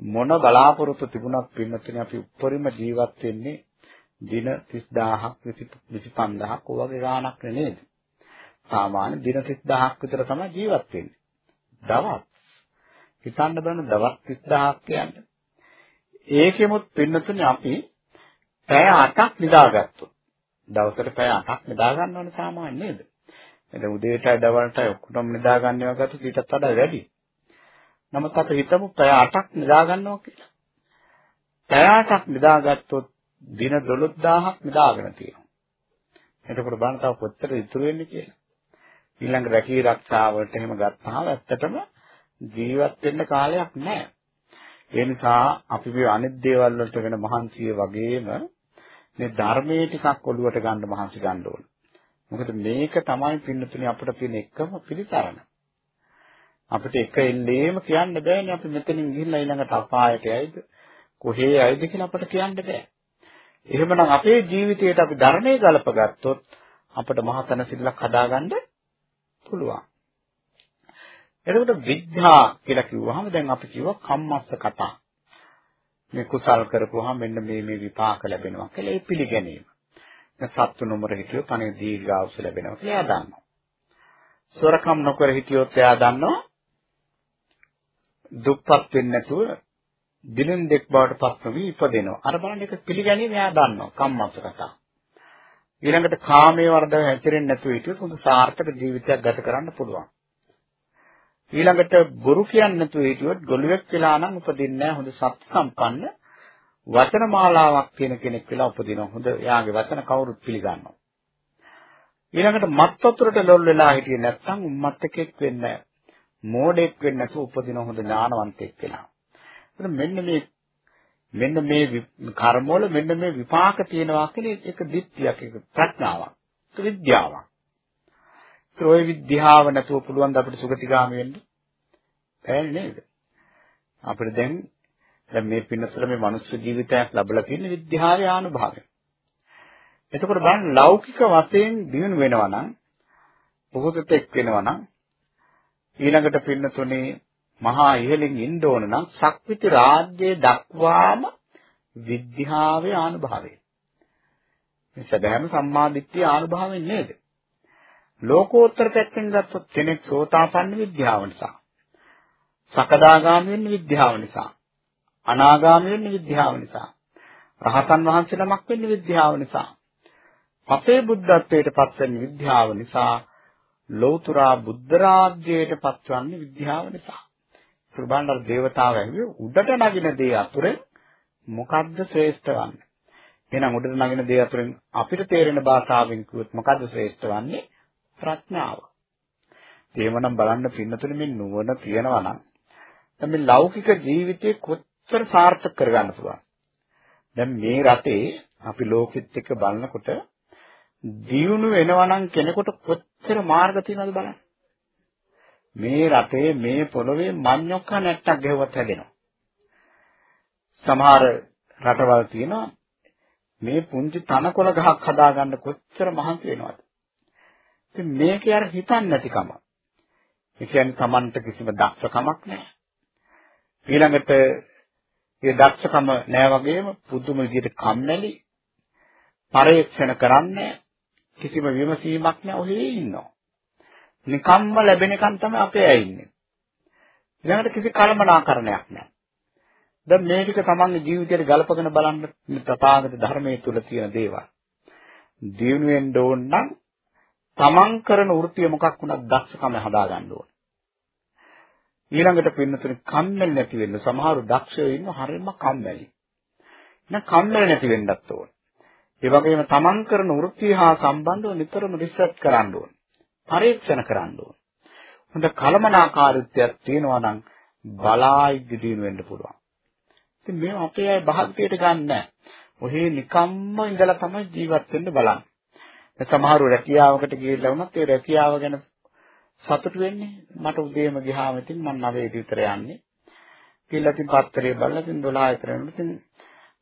[SPEAKER 2] මොන බලාපොරොත්තු තිබුණත් පින්නතුනේ අපි උඩරිම ජීවත් වෙන්නේ දින 30000ක් 25000ක් ඔය වගේ ගාණක් නේද? සාමාන්‍ය දින 30000ක් විතර තමයි ජීවත් වෙන්නේ. දවස් හිතන්න බෑන දවස් 30000ක් කියන්නේ. ඒකෙමුත් පින්නතුනේ අපි පැය 8ක් නිදාගත්තොත් දවසට පැය 8ක් නිදා ගන්න ඕනේ සාමාන්‍ය නේද? එතන උදේටයි දවල්ටයි ඔක්කොම නිදා ගන්නවා ගත්තොත් ඊටත් වඩා වැඩි. නමුත් අපි හිතමු පැය 8ක් නිදා ගන්නවා කියලා. පැය 8ක් නිදාගත්තොත් දින 12000ක් නිදාගෙන තියෙනවා. එතකොට බලන්න තව කොච්චර ඉතුරු වෙන්නේ කියලා. ඊළඟ රැකී ආරක්ෂාවලට එහෙම ගත්තාම ඇත්තටම ජීවත් වෙන්න කාලයක් නැහැ. ඒ නිසා අපි මේ අනිත් දේවල් වලට වෙන මහන්සිය වගේම මේ ධර්මයේ ටිකක් ඔළුවට ගන්න මහන්සි ගන්න ඕන. මොකද මේක තමයි පින්නතුනේ අපිට තියෙන එකම පිළිසරණ. අපිට එක එල්ලේම කියන්න බෑනේ අපි මෙතනින් ගිහිල්ලා ඊළඟට අපායට යයිද කොහේ යයිද කියලා අපිට කියන්න බෑ. එහෙමනම් අපේ ජීවිතයට අපි ධර්මයේ ගලපගත්තොත් අපිට මහතන සිල්ලක් හදාගන්න පුළුවන්. එතකොට විද්‍යා කියලා කිව්වහම දැන් අපි කිව්වා කම්මස්ස කතා. මේ කුසල් කරපුවාම මෙන්න මේ මේ විපාක ලැබෙනවා කියලා ඒ පිළිගැනීම. දැන් සත්තු නොමර හිටියොත් අනේ දීර්ඝායුෂ ලැබෙනවා කියලා එයා දන්නවා. සොරකම් නොකර හිටියොත් එයා දන්නවා දුක්පත් වෙන්නේ නැතුව දිනෙන් දෙක් බවට පත් නොවි ඉපදෙනවා. අර බලන්න එක පිළිගැනීම එයා දන්නවා කම්මස්ස කතා. ඊළඟට කාමයේ වර්ධව හැසිරෙන්නේ නැතුව හිටියොත් හොඳ සාර්ථක ජීවිතයක් ගත කරන්න පුළුවන්. ඊළඟට බොරු කියන්නේ නැතුව හිටියොත් ගොළුෙක් වෙලා නම් උපදින්නේ නැහැ හොඳ සත් සම්පන්න වචන මාලාවක් තියෙන කෙනෙක් වෙලා උපදිනවා. හොඳ එයාගේ වචන කවුරුත් පිළිගන්නවා. ඊළඟට මත් වතුරට ලොල් වෙලා හිටියේ නැත්නම් උම්මත් එකෙක් වෙන්නේ මෝඩෙක් වෙන්නේ නැතුව උපදින හොඳ ඥානවන්තෙක් වෙලා. මෙන්න මේ මෙන්න මේ කර්ම වල මෙන්න මේ විපාක තියෙනවා කියන එක දිට්ඨියක් එක ප්‍රඥාවක්. ඒක විද්‍යාවක්. ඒ ඔය විද්‍යාව නැතුව පුළුවන් ද අපිට සුගතිගාමී වෙන්න? බැහැ නේද? අපිට දැන් දැන් මේ පින්නතර මේ මනුස්ස ජීවිතයක් ලැබලා තියෙන විද්‍යාවේ ආනුභාවය. එතකොට බලන්න ලෞකික වශයෙන් දිනු වෙනවා නම් පොහොසතෙක් වෙනවා නම් ඊළඟට පින්නතුනේ මහා ඉහළින් ඉන්න ඕන නම් ශක්විති රාජ්‍යයේ දක්වාම විද්‍යාවේ ආනුභාවය. මේ සැබෑම සම්මාදිට්ඨිය ආනුභාවයෙන් නේද? ලෝකෝත්තර පැත්තෙන් ගත්තොත් කෙනෙක් සෝතාපන්න විද්‍යාව නිසා, සකදාගාමී වෙන්න විද්‍යාව නිසා, අනාගාමී වෙන්න විද්‍යාව නිසා, රහතන් වහන්සේ නමක් වෙන්න විද්‍යාව නිසා, පසේ බුද්ධත්වයට පත් වෙන්න විද්‍යාව නිසා, ලෞතුරා බුද්ධ රාජ්‍යයට පත්වන්නේ විද්‍යාව නිසා. ප්‍රබණ්ඩර දේවතාව ඇහුවේ උඩට නගින දේ අතුරෙන් මොකද්ද ශ්‍රේෂ්ඨ වන්නේ? එහෙනම් උඩට නගින දේ අතුරෙන් අපිට තේරෙන භාෂාවෙන් කිව්වොත් මොකද්ද ශ්‍රේෂ්ඨ වන්නේ? ප්‍රඥාව. එහෙමනම් බලන්න පින්නතුනේ මේ නුවණ තියනවා නම් මේ ලෞකික ජීවිතේ කොච්චර සාර්ථක කරගන්න පුළුවන්. දැන් මේ රටේ අපි ලෝකෙත් එක්ක බලනකොට දියුණු වෙනවා නම් කෙනෙකුට කොච්චර මාර්ග තියෙනවද බලන්න. මේ රටේ මේ පොළොවේ මඤ්ඤොක්ක නැට්ටක් ගෙවුවත් හැදෙනවා. සමහර රටවල් තියෙනවා මේ පුංචි තනකොළ ගහක් හදාගන්න කොච්චර මහන්සි වෙනවද? ඉතින් මේකේ අර හිතන්නේ නැතිකම. ඒ කියන්නේ Tamanට කිසිම දක්ෂකමක් නැහැ. ඊළඟට ඒ දක්ෂකම නැහැ වගේම පුදුම විදිහට කම්මැලි පරීක්ෂණ කරන්නේ කිසිම විමසීමක් නැහැ ඔහේ ඉන්නවා. නිකම්ම ලැබෙනකන් තමයි අපේ ඇයි ඉන්නේ. ඊළඟට කිසි කලමනාකරණයක් නැහැ. දැන් මේ ටික තමන්ගේ ජීවිතයට ගලපගෙන බලන්න තථාගත ධර්මයේ තුල තියෙන දේවල්. දියුණු වෙන්න ඕන නම් තමන් කරන වෘත්තිය මොකක් වුණත් දක්ෂකම හදා ගන්න ඕන. ඊළඟට පින්නතුනේ කම්මැලි නැති වෙන්න සමහරු දක්ෂයෝ ඉන්න හරියම කම්මැලි. එහෙනම් කම්මැලි නැති වෙන්නත් ඕන. ඒ වගේම තමන් කරන වෘත්තිය හා සම්බන්ධව නිතරම රිසර්ච් කරන්න ඕන. පරීක්ෂණ කරන්න ඕන. හොඳ කලමනාකාරීත්වයක් තියෙනවා නම් බලායි දිනු වෙන්න පුළුවන්. ඉතින් මේ අපේ අය භාග්‍යයට ගන්න නැහැ. ඔහේ නිකම්ම ඉඳලා තමයි ජීවත් වෙන්න බලන්නේ. සමහරව රැකියාවකට ගිහිල්ලා වුණත් ඒ රැකියාව ගැන සතුටු වෙන්නේ මට උදේම ගියාම ඉතින් මම 9 විතර යන්නේ කියලා ඉතින් පත්තරේ බලලා ඉතින් 12 විතර වෙනකොට ඉතින්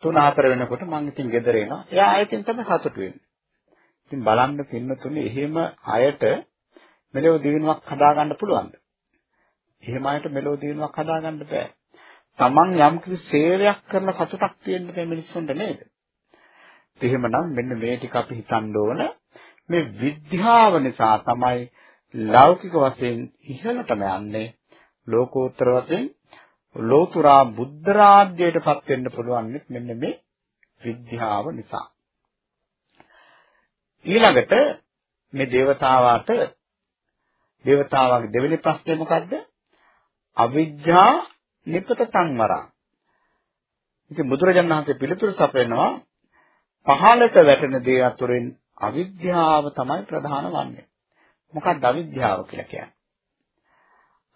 [SPEAKER 2] 3 4 වෙනකොට මම ඉතින් ගෙදර එනවා. එයා ආයෙත් තමයි සතුටු වෙන්නේ. ඉතින් බලන්න පින්නතුනේ එහෙම අයට මෙලොව දිනුවක් හදාගන්න පුළුවන්ද? එහෙම අයට මෙලොව දිනුවක් හදාගන්න බෑ. Taman යම් කිසි සේවයක් කරන සතුටක් තියෙන්න බෑ මිනිස්සුන්ට නේද? එහෙමනම් මෙන්න මේ ටික අපි හිතන්න ඕන මේ විද්‍යාව නිසා තමයි ලෞකික වශයෙන් ඉහළටම යන්නේ ලෝකෝත්තර වශයෙන් ලෝතුරා බුද්ධ රාජ්‍යයටපත් වෙන්න පුළුවන් මෙන්න මේ විද්‍යාව නිසා. ඊළඟට මේ దేవතාවාට దేవතාවාගේ දෙවෙනි ප්‍රශ්නේ මොකද්ද? අවිද්‍යා නිපත සංවරා. ඉතින් බුදුරජාණන් වහන්සේ පිළිතුරු සපයනවා පහළට වැටෙන දේ අතුරින් අවිද්‍යාව තමයි ප්‍රධාන වන්නේ. මොකක්ද අවිද්‍යාව කියලා කියන්නේ?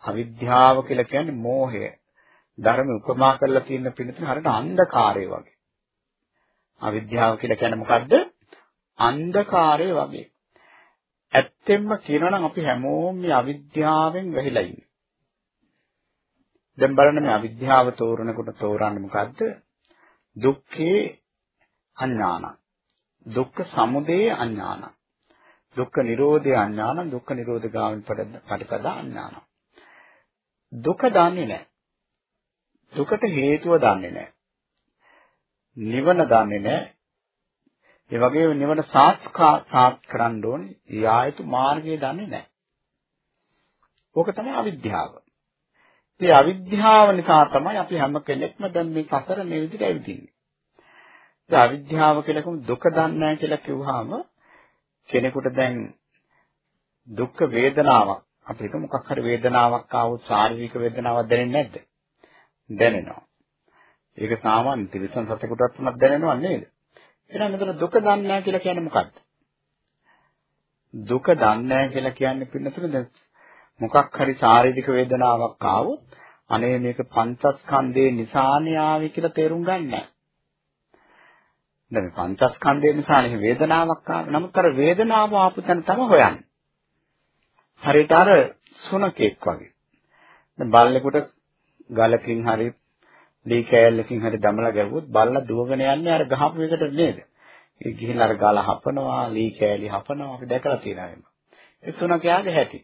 [SPEAKER 2] අවිද්‍යාව කියලා කියන්නේ මෝහය. ධර්ම උපමා කරලා තියෙන පිළිතුර හරියට අන්ධකාරය වගේ. අවිද්‍යාව කියලා කියන්නේ මොකද්ද? අන්ධකාරය වගේ. ඇත්තෙන්ම කියනවා නම් අපි හැමෝම මේ අවිද්‍යාවෙන් වැහිලා ඉන්නේ. දැන් බලන්න මේ අවිද්‍යාව තෝරනකොට තෝරන්නේ මොකද්ද? දුක්ඛේ අඥාන. දුක්ඛ සමුදය අඥාන. දුක්ඛ නිරෝධය අඥාන, දුක්ඛ නිරෝධ ගාමිනී පටිපදා අඥාන. දුක දන්නේ නැහැ. දුකට හේතුව දන්නේ නැහැ. නිවන දන්නේ නැහැ. ඒ වගේම නිවන සාක්ෂාත් කරන්න ඕනේ. යායුතු මාර්ගය දන්නේ නැහැ. ඕක තමයි අවිද්‍යාව. මේ අවිද්‍යාව නිසා තමයි අපි හැම කෙනෙක්ම දැන් මේ සසර මේ විදිහට ඇවිදින්නේ. ඒ අවිද්‍යාව කියලා කොහොමද දුක දන්නේ නැහැ කියලා කිව්වහම කෙනෙකුට දැන් දුක් වේදනාවක් අපි හිතමු මොකක් හරි වේදනාවක් ආවොත් ශාරීරික වේදනාවක් දැනෙන්නේ නැද්ද? දැනෙනවා. ඒක සාමාන්‍ය තිරිසන් සතෙකුටත් උනත් දැනෙනව නේද? එහෙනම් මෙතන දුක දන්නේ නැහැ කියලා කියන්නේ මොකක්ද? දුක දන්නේ නැහැ කියලා කියන්නේ පින්නතුනේ දැන් මොකක් හරි ශාරීරික වේදනාවක් ආවොත් අනේ මේක පංචස්කන්ධේ නිසානේ ආවේ කියලා තේරුම් ගන්න නැහැ. දැන් පංචස්කන්ධය නිසානේ වේදනාවක් ආවේ. නමුත් අර වේදනාව ආපු තැන තමයි හොයන්නේ. හරියට අර සුනකෙක් වගේ. දැන් බල්ලෙකුට ගලකින් හරි ලී කෑල්ලකින් හරි දමලා ගැව්වොත් බල්ලා දුවගෙන යන්නේ අර ගහපු එකට නේද? ඒ ගිහින් අර ගල හපනවා, ලී කෑලි හපනවා අපි දැකලා තියෙනවා එහෙම. ඒ සුනකයාගේ හැටි.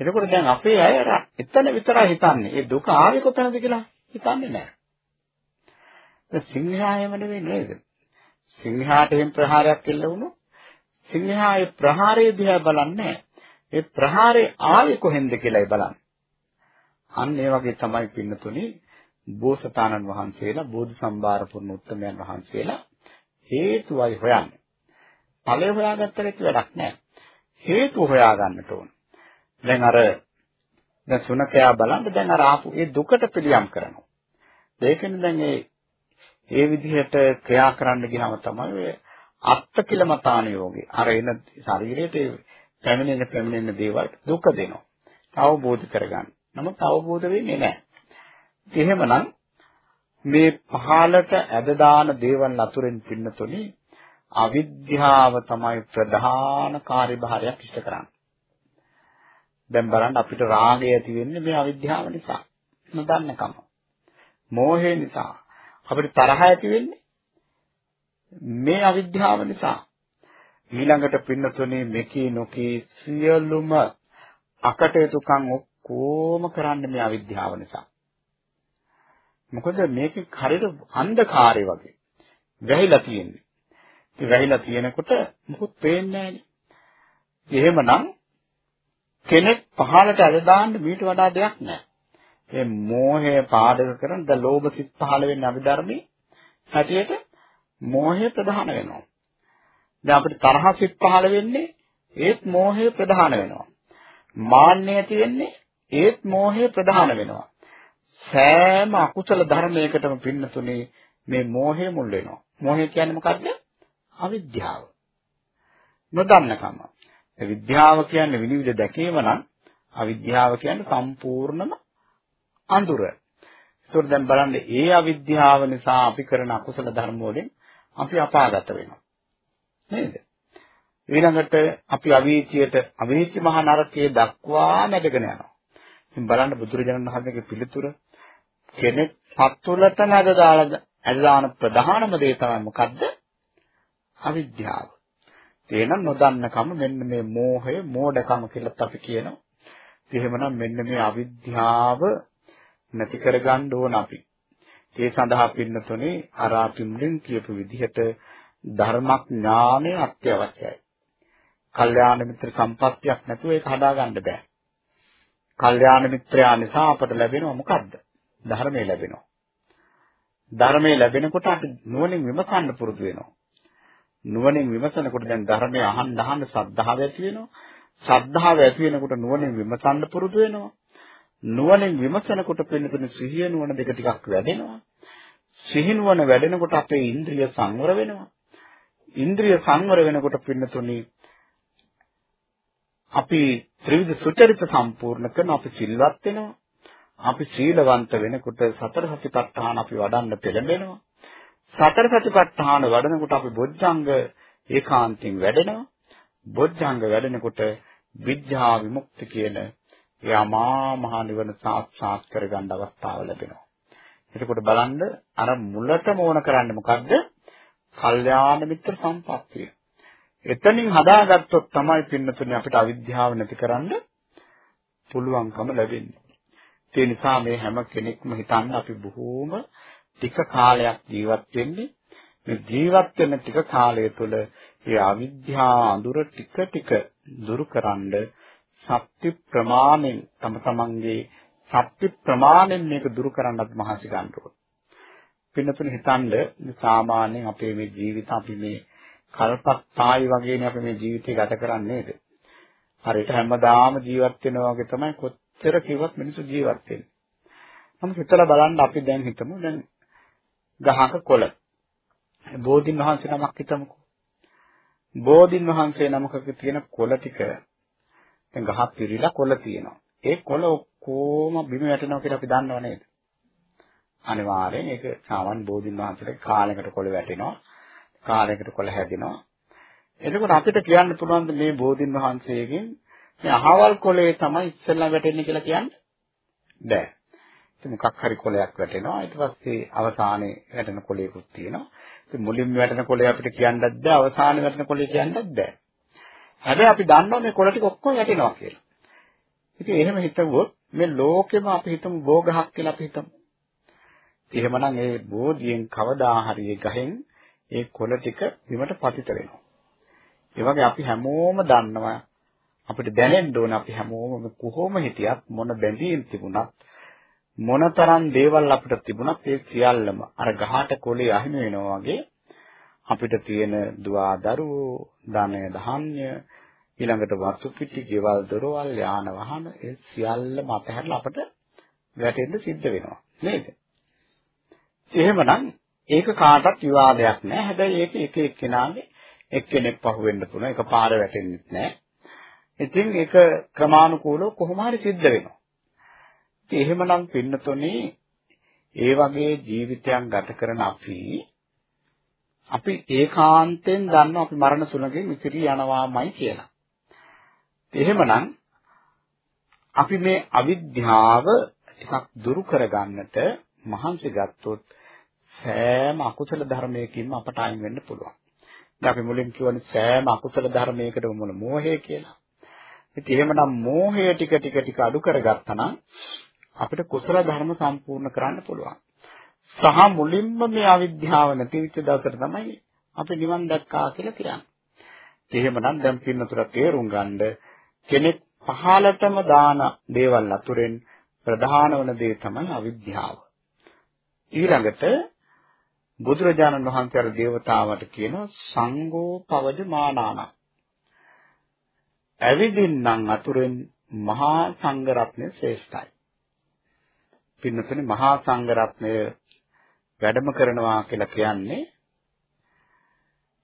[SPEAKER 2] එතකොට දැන් අපේ අය අර එතන විතරයි හිතන්නේ. ඒ දුක ආවේ කොතනද කියලා හිතන්නේ නැහැ. සිංහායම නෙවෙයි නේද? සිංහාට එහෙම ප්‍රහාරයක් එල්ල වුණොත් සිංහායේ ප්‍රහාරය දිහා බලන්නේ ඒ ප්‍රහාරය ආවේ කොහෙන්ද කියලායි බලන්නේ. අන්න ඒ වගේ තමයි පින්නතුනි බෝසතාණන් වහන්සේලා බෝධි සම්භාර පුරුණ උත්තමයන් වහන්සේලා හේතුවයි හොයන්නේ. ඵලය හොයාගත්තට වැඩක් නැහැ. හේතුව හොයාගන්නට ඕන. දැන් අර දැන් සුනකයා බලන්න දැන් අර ආපු ඒ දුකට පිළියම් කරනවා. ඒකෙන් දැන් ඒ ඒ විදිහට ක්‍රියා කරන්න ගියාම තමයි ඔය අත්කිලමතාන යෝගේ. අර එන ශරීරයට පැමිණෙන පැමිණෙන දේවල් දුක දෙනවා. අවබෝධ කරගන්න. නමුත් අවබෝධ වෙන්නේ නැහැ. එහෙමනම් මේ පහලට ඇද දාන දේවල් අතුරෙන් පින්නතුනි අවිද්‍යාව තමයි ප්‍රධාන කාර්යභාරයක් ඉෂ්ට කරන්නේ. දැන් බලන්න අපිට රාගය ඇති වෙන්නේ මේ අවිද්‍යාව නිසා. නොදන්නකම. මෝහය නිසා. අපිට තරහ ඇති වෙන්නේ මේ අවිද්‍යාව නිසා. ඊළඟට පින්නතුනේ මෙකී නොකී සියලුම අකටයුතුකම් ඔක්කොම කරන්නේ මේ අවිද්‍යාව නිසා. මොකද මේක හරියට අන්ධකාරය වගේ වැහිලා තියෙන්නේ. ඒ වැහිලා තියෙනකොට මොකුත් පේන්නේ නැහැ. එහෙමනම් කෙනෙක් පහළට ඇද දාන්න මීට වඩා දෙයක් නැහැ. ඒ මෝහය පාදක කරන ද ලෝභ සිත් පහළ වෙන්නේ අභිධර්මයේ හැටියට මෝහය ප්‍රධාන වෙනවා. දැන් අපිට තරහ සිත් පහළ වෙන්නේ ඒත් මෝහය ප්‍රධාන වෙනවා. මාන්නය ඇති වෙන්නේ ඒත් මෝහය ප්‍රධාන වෙනවා. සෑම අකුසල ධර්මයකටම පින්නතුනේ මේ මෝහය මුල් වෙනවා. මෝහය කියන්නේ මොකද්ද? අවිද්‍යාව. නොදන්නකම. විද්‍යාව කියන්නේ විනිවිද දැකීම නම් අවිද්‍යාව කියන්නේ සම්පූර්ණම අඳුර. ඒකෝට දැන් බලන්න ඒ අවිද්‍යාව නිසා අපි කරන අකුසල ධර්ම වලින් අපි අපාගත වෙනවා. නේද? ඊළඟට අපි අවීචියට අවීචි මහා නරකයේ දක්වා නැගගෙන යනවා. ඉතින් බලන්න බුදුරජාණන් වහන්සේගේ පිළිතුර කෙනෙක් සත්තුලටම ඇද දාලා ඇදලාන ප්‍රධානම දේ තමයි මොකද්ද? අවිද්‍යාව. එහෙනම් නොදන්නකම මෙන්න මේ මෝහය, මෝඩකම කියලාත් අපි කියනවා. එහෙමනම් මෙන්න මේ අවිද්‍යාව නැති කරගන්න ඕන අපි. ඒ සඳහා පින්නතුනේ අර අපි මුලින් කියපු විදිහට ධර්මඥානය අත්‍යවශ්‍යයි. කල්යාණ මිත්‍ර සම්පත්තියක් නැතුව ඒක හදාගන්න බෑ. කල්යාණ මිත්‍රයා නිසා අපට ලැබෙනවා මොකද්ද? ධර්මය ලැබෙනවා. ධර්මය ලැබෙනකොට අපි නුවණින් විමසන්න පුරුදු වෙනවා. නුවණින් විමසනකොට දැන් ධර්මය අහන්න අහන්න ශ්‍රද්ධාව ඇති වෙනවා. ශ්‍රද්ධාව ඇති වෙනකොට නුවණින් විමසන්න පුරුදු වෙනවා. නුවණින් විමසනකොට පින්නතුනේ සිහිය නුවණ දෙක ටිකක් වැඩෙනවා. සිහි නුවණ වැඩෙනකොට අපේ ඉන්ද්‍රිය සංවර වෙනවා. ඉන්ද්‍රිය සංවර වෙනකොට පින්නතුනේ අපි ත්‍රිවිධ සුචරිත සම්පූර්ණ කරන අපි සිල්වත් වෙනවා. අපි සීලවන්ත වෙනකොට සතර සතිපට්ඨාන අපි වඩන්න පෙළඹෙනවා. සතර සතිපට්ඨාන වඩනකොට අපි බොජ්ජංග ඒකාන්තයෙන් වැඩෙනවා. බොජ්ජංග වැඩෙනකොට විඥා විමුක්ති කියන ඒ අමා මහ නිවන සාක්ෂාත් කරගන්න අවස්ථාව ලැබෙනවා. එතකොට බලන්න අර මුලටම ඕන කරන්නේ මොකද්ද? කල්යාණ මිත්‍ර සම්පත්තිය. එතනින් හදාගත්තොත් තමයි පින්නතුනේ අපිට අවිද්‍යාව නැති කරන්න පුළුවන්කම ලැබෙන්නේ. ඒ නිසා මේ හැම කෙනෙක්ම හිතන්න අපි බොහෝම ටික කාලයක් ජීවත් වෙන්නේ මේ ජීවත් වෙන ටික කාලය තුළ මේ අවිද්‍යා අඳුර ටික ටික දුරුකරනද සත්‍ය ප්‍රමාණයෙන් තම තමන්ගේ සත්‍ය ප්‍රමාණයෙන් මේක දුරු කරන්නත් මහන්සි ගන්න ඕනේ. පින්නතුනේ හිතන්න සාමාන්‍යයෙන් අපේ මේ ජීවිත අපි මේ කල්පත්තායි වගේනේ අපි මේ ජීවිතය ගත කරන්නේ නේද? හරියට හැමදාම ජීවත් වෙනවා වගේ තමයි කොච්චර කිව්වත් මිනිස්සු ජීවත් වෙන්නේ. නමුත් හිතලා බලන්න අපි දැන් හිතමු දැන් ගහක කොළ. බෝධින් වහන්සේ නමක් හිතමුකෝ. බෝධින් වහන්සේ නමකක තියෙන කොළ ටික දැන් ගහක් පිරීලා කොළ තියෙනවා. ඒ කොළ ඔක්කොම බිම වැටෙනවා කියලා අපි දන්නව නේද? අනිවාර්යෙන් ඒක සාමාන්‍ය බෝධින් වහන්සේගේ කාලයකට කොළ වැටෙනවා. කාලයකට කොළ හැදෙනවා. එතකොට අපිට කියන්න පුළුවන් මේ බෝධින් වහන්සේගෙන් මේ අහවල් කොළේ තමයි ඉස්සෙල්ලා වැටෙන්නේ කියලා කියන්න බෑ. ඉතින් මොකක් හරි කොළයක් වැටෙනවා. ඊට පස්සේ අවසානයේ වැටෙන කොළයකුත් තියෙනවා. ඉතින් මුලින්ම වැටෙන කොළේ අපිට කියන්නත් බෑ. අවසානයේ වැටෙන කොළේ කියන්නත් බෑ. හැබැයි අපි දන්නවා මේ කොළ ටික ඔක්කොම වැටෙනවා කියලා. ඉතින් එහෙම හිතුවොත් මේ ලෝකෙම අපි හිතමු භෝගහක් කියලා අපි හිතමු. එහෙමනම් ඒ බෝධියෙන් කවදා හරි ඒ ගහෙන් ඒ කොළ ටික බිමට පතිත වෙනවා. ඒ වගේ අපි හැමෝම දන්නවා අපිට දැනෙන්න ඕන අපි හැමෝම කොහොම හිටියත් මොන බැඳීම් තිබුණත් මොනතරම් දේවල් අපිට තිබුණත් ඒ සියල්ලම අර ගහට කොළේ අහිමි වෙනවා වගේ අපිට තියෙන දුවා දරුවෝ ධනය ධාන්‍ය ඊළඟට වස්තු පිටි ගෙවල් දොරවල් යාන වාහන ඒ සියල්ලම අතහැරලා අපට වැටෙන්න සිද්ධ වෙනවා නේද? එහෙමනම් ඒක කාටවත් විවාදයක් නෑ. හැබැයි ඒක එක එක්කෙනාගේ එක්කෙනෙක් පහුවෙන්න පුළුවන්. ඒක පාර වැටෙන්නෙත් නෑ. ඉතින් ඒක ක්‍රමානුකූලව කොහොම හරි සිද්ධ වෙනවා. ඉතින් එහෙමනම් පින්නතොනේ ඒ වගේ ජීවිතයක් ගත කරන අපි අපි ඒකාන්තයෙන් දන්නවා අපි මරණ සුළඟෙන් විසිරී යනවාමයි කියලා. එහෙමනම් අපි මේ අවිද්‍යාව ටිකක් දුරු කරගන්නට මහන්සි ගත්තොත් සෑම අකුසල ධර්මයකින්ම අපට අයින් වෙන්න පුළුවන්. දැන් අපි මුලින් කියවනේ සෑම අකුසල ධර්මයකටම මුල මෝහය කියලා. ඉතින් එහෙමනම් මෝහය ටික ටික ටික අඩු කරගත්තා නම් අපිට කුසල ධර්ම සම්පූර්ණ කරන්න පුළුවන්. සහ මුලින්ම මේ අවිද්‍යාව නැති වෙච්ච දවසට තමයි අපි නිවන් දැක්කා කියලා කියන්නේ. එහෙමනම් දැන් පින්නතුර තේරුම් ගන්න කෙනෙක් පහලටම දාන දේවල් අතුරෙන් ප්‍රධාන වන දේ තමයි අවිද්‍යාව. ඊළඟට බුදුරජාණන් වහන්සේ අර දේවතාවට කියනවා සංඝෝ පවජ මානාන. ඇවිදින්නම් අතුරෙන් මහා සංඝ රත්නය ශ්‍රේෂ්ඨයි. පින්නතුනේ මහා සංඝ රත්නය වැඩම කරනවා කියලා කියන්නේ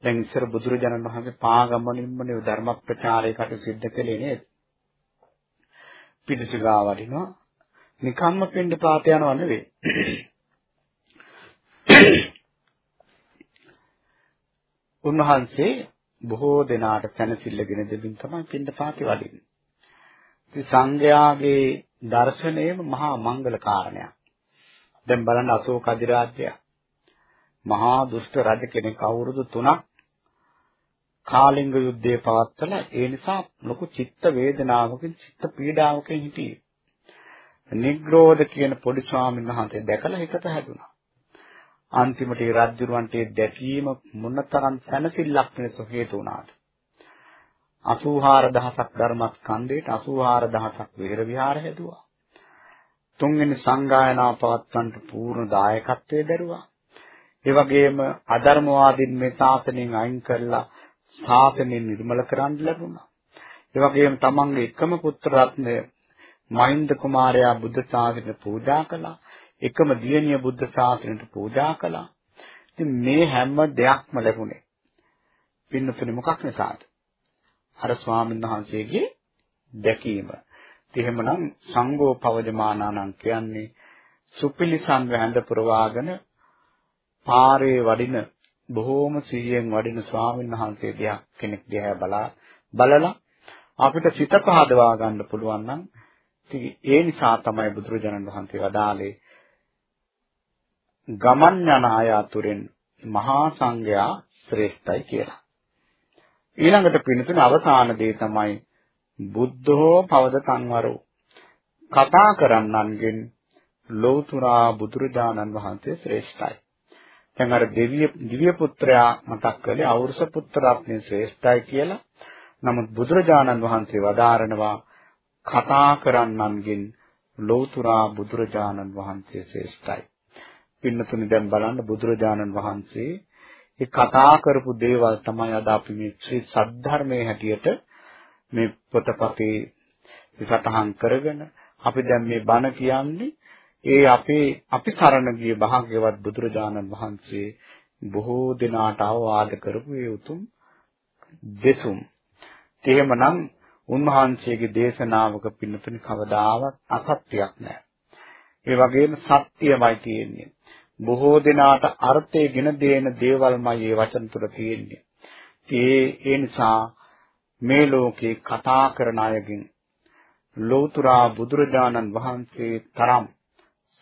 [SPEAKER 2] දැන් ඉස්සර බුදුරජාණන් වහන්සේ පාගමනින්මනේ ධර්ම ප්‍රචාරයකට සිද්ධ කළේ නේද? පිටිසුගා වඩිනවා නිකම්ම පින්ඩ පාත යනවා නෙවෙයි. උන්වහන්සේ බොහෝ දෙනාට සැනසෙල්ලගෙන දෙමින් තමයි පින්ඩ පාති වඩින්නේ. ඉතින් සංඝයාගේ දර්ශනයම මහා මංගල කාරණයක්. දැන් බලන්න අශෝක අධිරාජ්‍යය මහා දුෂ්ට රජ කෙනෙක් අවුරුදු 3ක් කාලිංග යුද්ධය පවත්වලා ඒ නිසා ලොකු චිත්ත වේදනාවකින් චිත්ත පීඩාවකින් හිටියේ. නිග්‍රෝධ කියන පොඩි ස්වාමීන් වහන්සේ දැකලා හිතට හැදුනා. අන්තිමට ඒ රජුරවන්ට දැකීම මොනතරම් සැනසෙල්ලක් වෙනස හේතු වුණාද? 84000ක් ධර්මස්කන්ධයට 84000ක් විහෙර විහාර හැදුවා. තුන්වෙනි සංගායනා පවත්වන්නට පූර්ණ දායකත්වයේ දරුවා. ඒ වගේම අධර්මවාදීන් මේ ශාසනයෙන් අයින් කරලා ශාසනය නිර්මල කරන්න ලැබුණා. ඒ වගේම තමන්ගේ එකම පුත්‍ර රත්නය මහින්ද කුමාරයා බුද්ධ ශාසනයට පූජා කළා. එකම දියණිය බුද්ධ ශාසනයට පූජා කළා. ඉතින් මේ හැම දෙයක්ම ලැබුණේ පින්නතුනේ මොකක් නිසාද? අර ස්වාමීන් වහන්සේගේ දැකීම. එහෙමනම් සංඝෝ පවජමානානම් කියන්නේ සුපිලිසන් වැඳ පුරවාගෙන පාරේ වඩින බොහෝම සිහියෙන් වඩින ස්වාමීන් වහන්සේ දිහා කෙනෙක් දිහා බලා බලලා අපිට සිත පහදවා ගන්න පුළුවන් නම් ඒ නිසා තමයි බුදුරජාණන් වහන්සේ වදාළේ ගමන් යන අය අතුරෙන් මහා සංඝයා ශ්‍රේෂ්ඨයි කියලා. ඊළඟට පිළිතුරු අවසාන දේ තමයි බුද්ධෝ පවද සංවරෝ කතා කරන්නන්ගෙන් ලෞතුරා බුදුරජාණන් වහන්සේ ශ්‍රේෂ්ඨයි. දැන් අර දෙවිය දිව්‍ය පුත්‍රයා මතක් කළේ අවුරුස පුත්‍ර රත්නයේ ශ්‍රේෂ්ඨයි කියලා. නමුත් බුදුරජාණන් වහන්සේ වදාරනවා කතා කරන්නන්ගෙන් ලෞතුරා බුදුරජාණන් වහන්සේ ශ්‍රේෂ්ඨයි. පින්නතුනි දැන් බලන්න බුදුරජාණන් වහන්සේ ඒ කතා කරපු දේවල් තමයි අද අපි මේ ශ්‍රී සද්ධර්මයේ හැටියට මේ පොතපතේ සටහන් කරගෙන අපි දැන් මේ බණ කියන්නේ ඒ අපේ අපි සරණ ගිය භාග්‍යවත් බුදුරජාණන් වහන්සේ බොහෝ දිනාට අවවාද කරපු ඒ උතුම් දෙසුම්. එහෙමනම් උන්වහන්සේගේ දේශනාවක පින්නතුනි කවදාවත් අසත්‍යයක් නැහැ. ඒ වගේම සත්‍යමයි තියෙන්නේ. බොහෝ දිනාට අර්ථය ගෙන දෙන දේවල්මයි මේ වචන තුල තියෙන්නේ. ඒ ඒ නිසා මේ ලෝකේ කතා කරන අයගෙන් ලෝතුරා බුදුරජාණන් වහන්සේ තරම්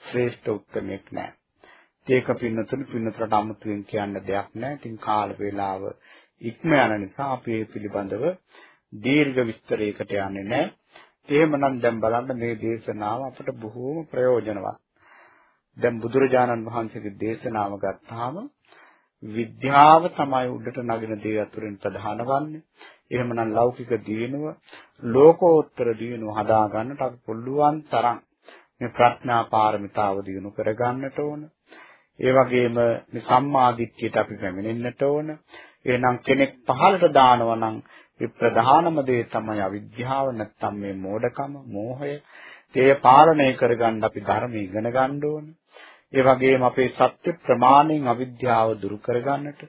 [SPEAKER 2] ශ්‍රේෂ්ඨ උත්මයක් නැහැ. ඒක පින්නතුනි පින්නතරට අමුතුවෙන් කියන්න දෙයක් නැහැ. ඉතින් කාල වේලාව ඉක්ම යන නිසා අපි මේ පිළිබඳව දීර්ඝ විස්තරයකට යන්නේ නැහැ. එහෙමනම් දැන් බලන්න මේ දේශනාව අපට බොහෝම ප්‍රයෝජනවත්. දැන් බුදුරජාණන් වහන්සේගේ දේශනාව ගත්තාම විද්‍යාව තමයි උඩට නගින දේ අතුරින් ප්‍රධාන වන්නේ. එහෙමනම් ලෞකික දිනුව ලෝකෝත්තර දිනුව හදා ගන්නට අපි පුළුවන් තරම් මේ ප්‍රඥා පාරමිතාව දිනු කරගන්නට ඕන. ඒ වගේම මේ සම්මා දිට්ඨියට අපි පැමිණෙන්නට ඕන. එහෙනම් කෙනෙක් පහළට දානවා නම් ඒ ප්‍රධානම දේ තමයි අවිද්‍යාව නැත්තම් මේ මෝඩකම, මෝහය. ඒ පාලනය කරගන්න අපි ධර්ම ඉගෙන ගන්න ඕන. ඒ වගේම අපේ සත්‍ය ප්‍රමාණයෙන් අවිද්‍යාව දුරු කරගන්නට,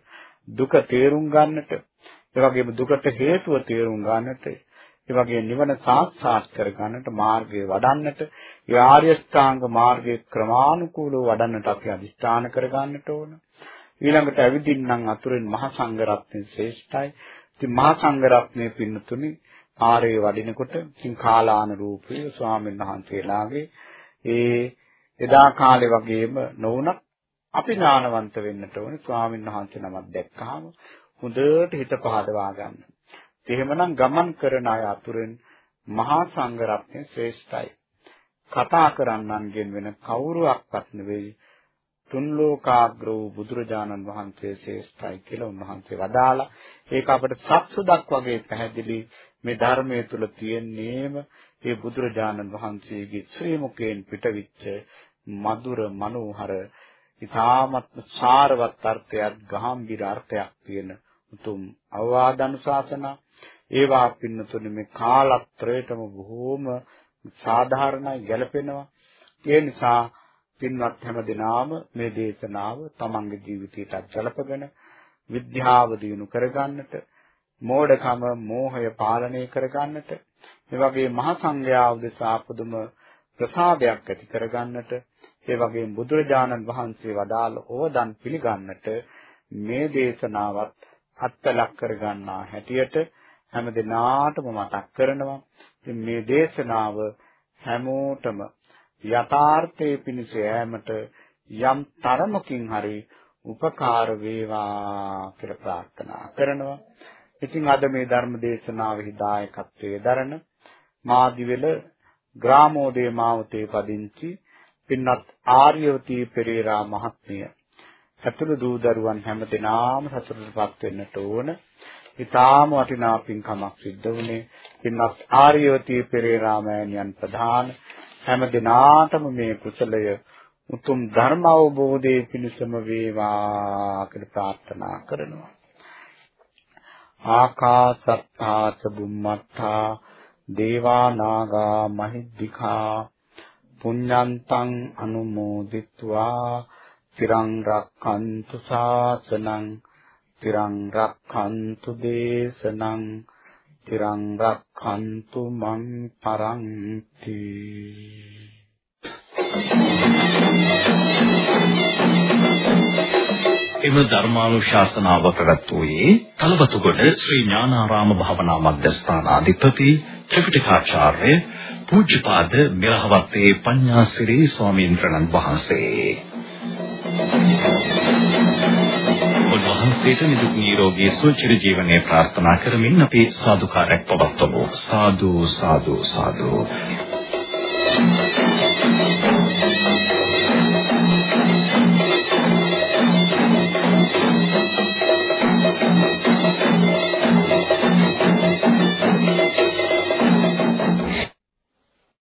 [SPEAKER 2] දුක තේරුම් ගන්නට, ඒ වගේම දුකට හේතුව තේරුම් ගන්නට ඒ වගේ නිවන සාක්ෂාත් කර ගන්නට මාර්ගය වඩන්නට ඒ ආර්ය ශ්‍රාංග මාර්ගයේ ක්‍රමානුකූලව වඩන්නට අපි අදිස්ථාන කර ගන්නට ඕන. ඊළඟට ඇවිදින්නම් අතුරෙන් මහා සංඝ රත්නයේ ශ්‍රේෂ්ඨයි. ඉතින් මහා සංඝ රත්නයේ පින්නතුනි ආරේ වඩිනකොට ඉතින් කාලානුරූපී ස්වාමීන් වහන්සේලාගේ ඒ එදා කාලේ වගේම නොවුනත් අපි ඥානවන්ත වෙන්නට ඕනේ ස්වාමීන් වහන්සේ නමක් දැක්කහම හොඳට හිත පහදවා ගන්න. එහෙමනම් ගමන් කරන අය අතුරෙන් මහා සංඝ රත්නය ශ්‍රේෂ්ඨයි. කතා කරන්නන්ගෙන් වෙන කවුරුවක්වත් නෙවෙයි තුන් ලෝකාග්‍ර වූ බුදුරජාණන් වහන්සේ ශ්‍රේෂ්ඨයි කියලා උන්වහන්සේ වදාලා ඒක අපට සත්සුදක් වගේ පැහැදිලි මේ ධර්මයේ තුල තියෙන්නේම මේ බුදුරජාණන් වහන්සේගේ ශ්‍රී මුඛයෙන් පිටවිච්ච මధుර මනෝහර ඉතාමත් සාරවත් අර්ථයක් ගාම්භීර අර්ථයක් තියෙන උතුම් අවවාද අනුශාසනා ඒවා පින්නතුනේ මේ කාලත්‍රයටම බොහෝම සාධාරණයි ගැලපෙනවා. ඒ නිසා පින්වත් හැම දිනාම මේ දේශනාව තමන්ගේ ජීවිතයට ගලපගෙන විද්‍යාව දිනු කරගන්නට, මෝඩකම, මෝහය පාලනය කරගන්නට, මේ වගේ මහා සංඝයා උදෙසා පුදුම ප්‍රසාදයක් ඇති කරගන්නට, ඒ වගේම බුදුරජාණන් වහන්සේ වදාළ ඕදන් පිළිගන්නට මේ දේශනාවත් අත්ලක් කරගන්නා හැටියට හැම දිනාටම මතක් කරනවා. ඉතින් මේ දේශනාව හැමෝටම යථාර්ථයේ පිණිස යෑමට යම් තරමකින් හරි උපකාර වේවා කියලා ප්‍රාර්ථනා කරනවා. ඉතින් අද මේ ධර්ම දේශනාවෙහි දායකත්වයේ දරන මාදිවෙල ග්‍රාමෝදය මාවතේ පදිංචි පින්වත් ආර්යවතී පෙරේරා මහත්මිය ඇතුළු දූ දරුවන් හැමදෙනාම සතුටටපත් වෙන්නට ඕන. ඊටාම වටිනා පින්කමක් සිද්ධ වුණේ පින්වත් ආර්යවතී පෙරේරා මෑණියන් ප්‍රධාන හැමදෙනාටම මේ කුසලය උතුම් ධර්ම අවබෝධයේ පිණසම වේවා කියලා ප්‍රාර්ථනා කරනවා. ආකාසත්තා ච බුම්මත්තා දේවා නාග මහිද්దికා පුඤ්ඤන්තං අනුමෝදිත්වා තිරං රක්ඛන්තු ශාසනං තිරං රක්ඛන්තු දේශනං තිරං රක්ඛන්තු මං පරන්ති
[SPEAKER 1] එම ධර්මානුශාසනාව පැවැත්වුවේ තලවතුගොඩ ශ්‍රී ඥානාරාම භාවනා මධ්‍යස්ථානාධිපති ත්‍රිපිටකාචාර්ය පූජ්‍යපාද මිරහවත්තේ පඤ්ඤාසිරි ස්වාමීන් වහන්සේ. උන්වහන්සේට නිදුක් නිරෝගී සුවචිර ජීවනයේ ප්‍රාර්ථනා කරමින් අපි සාදුකාරයක් පවත්වමු. සාදු සාදු සාදු. Thank you.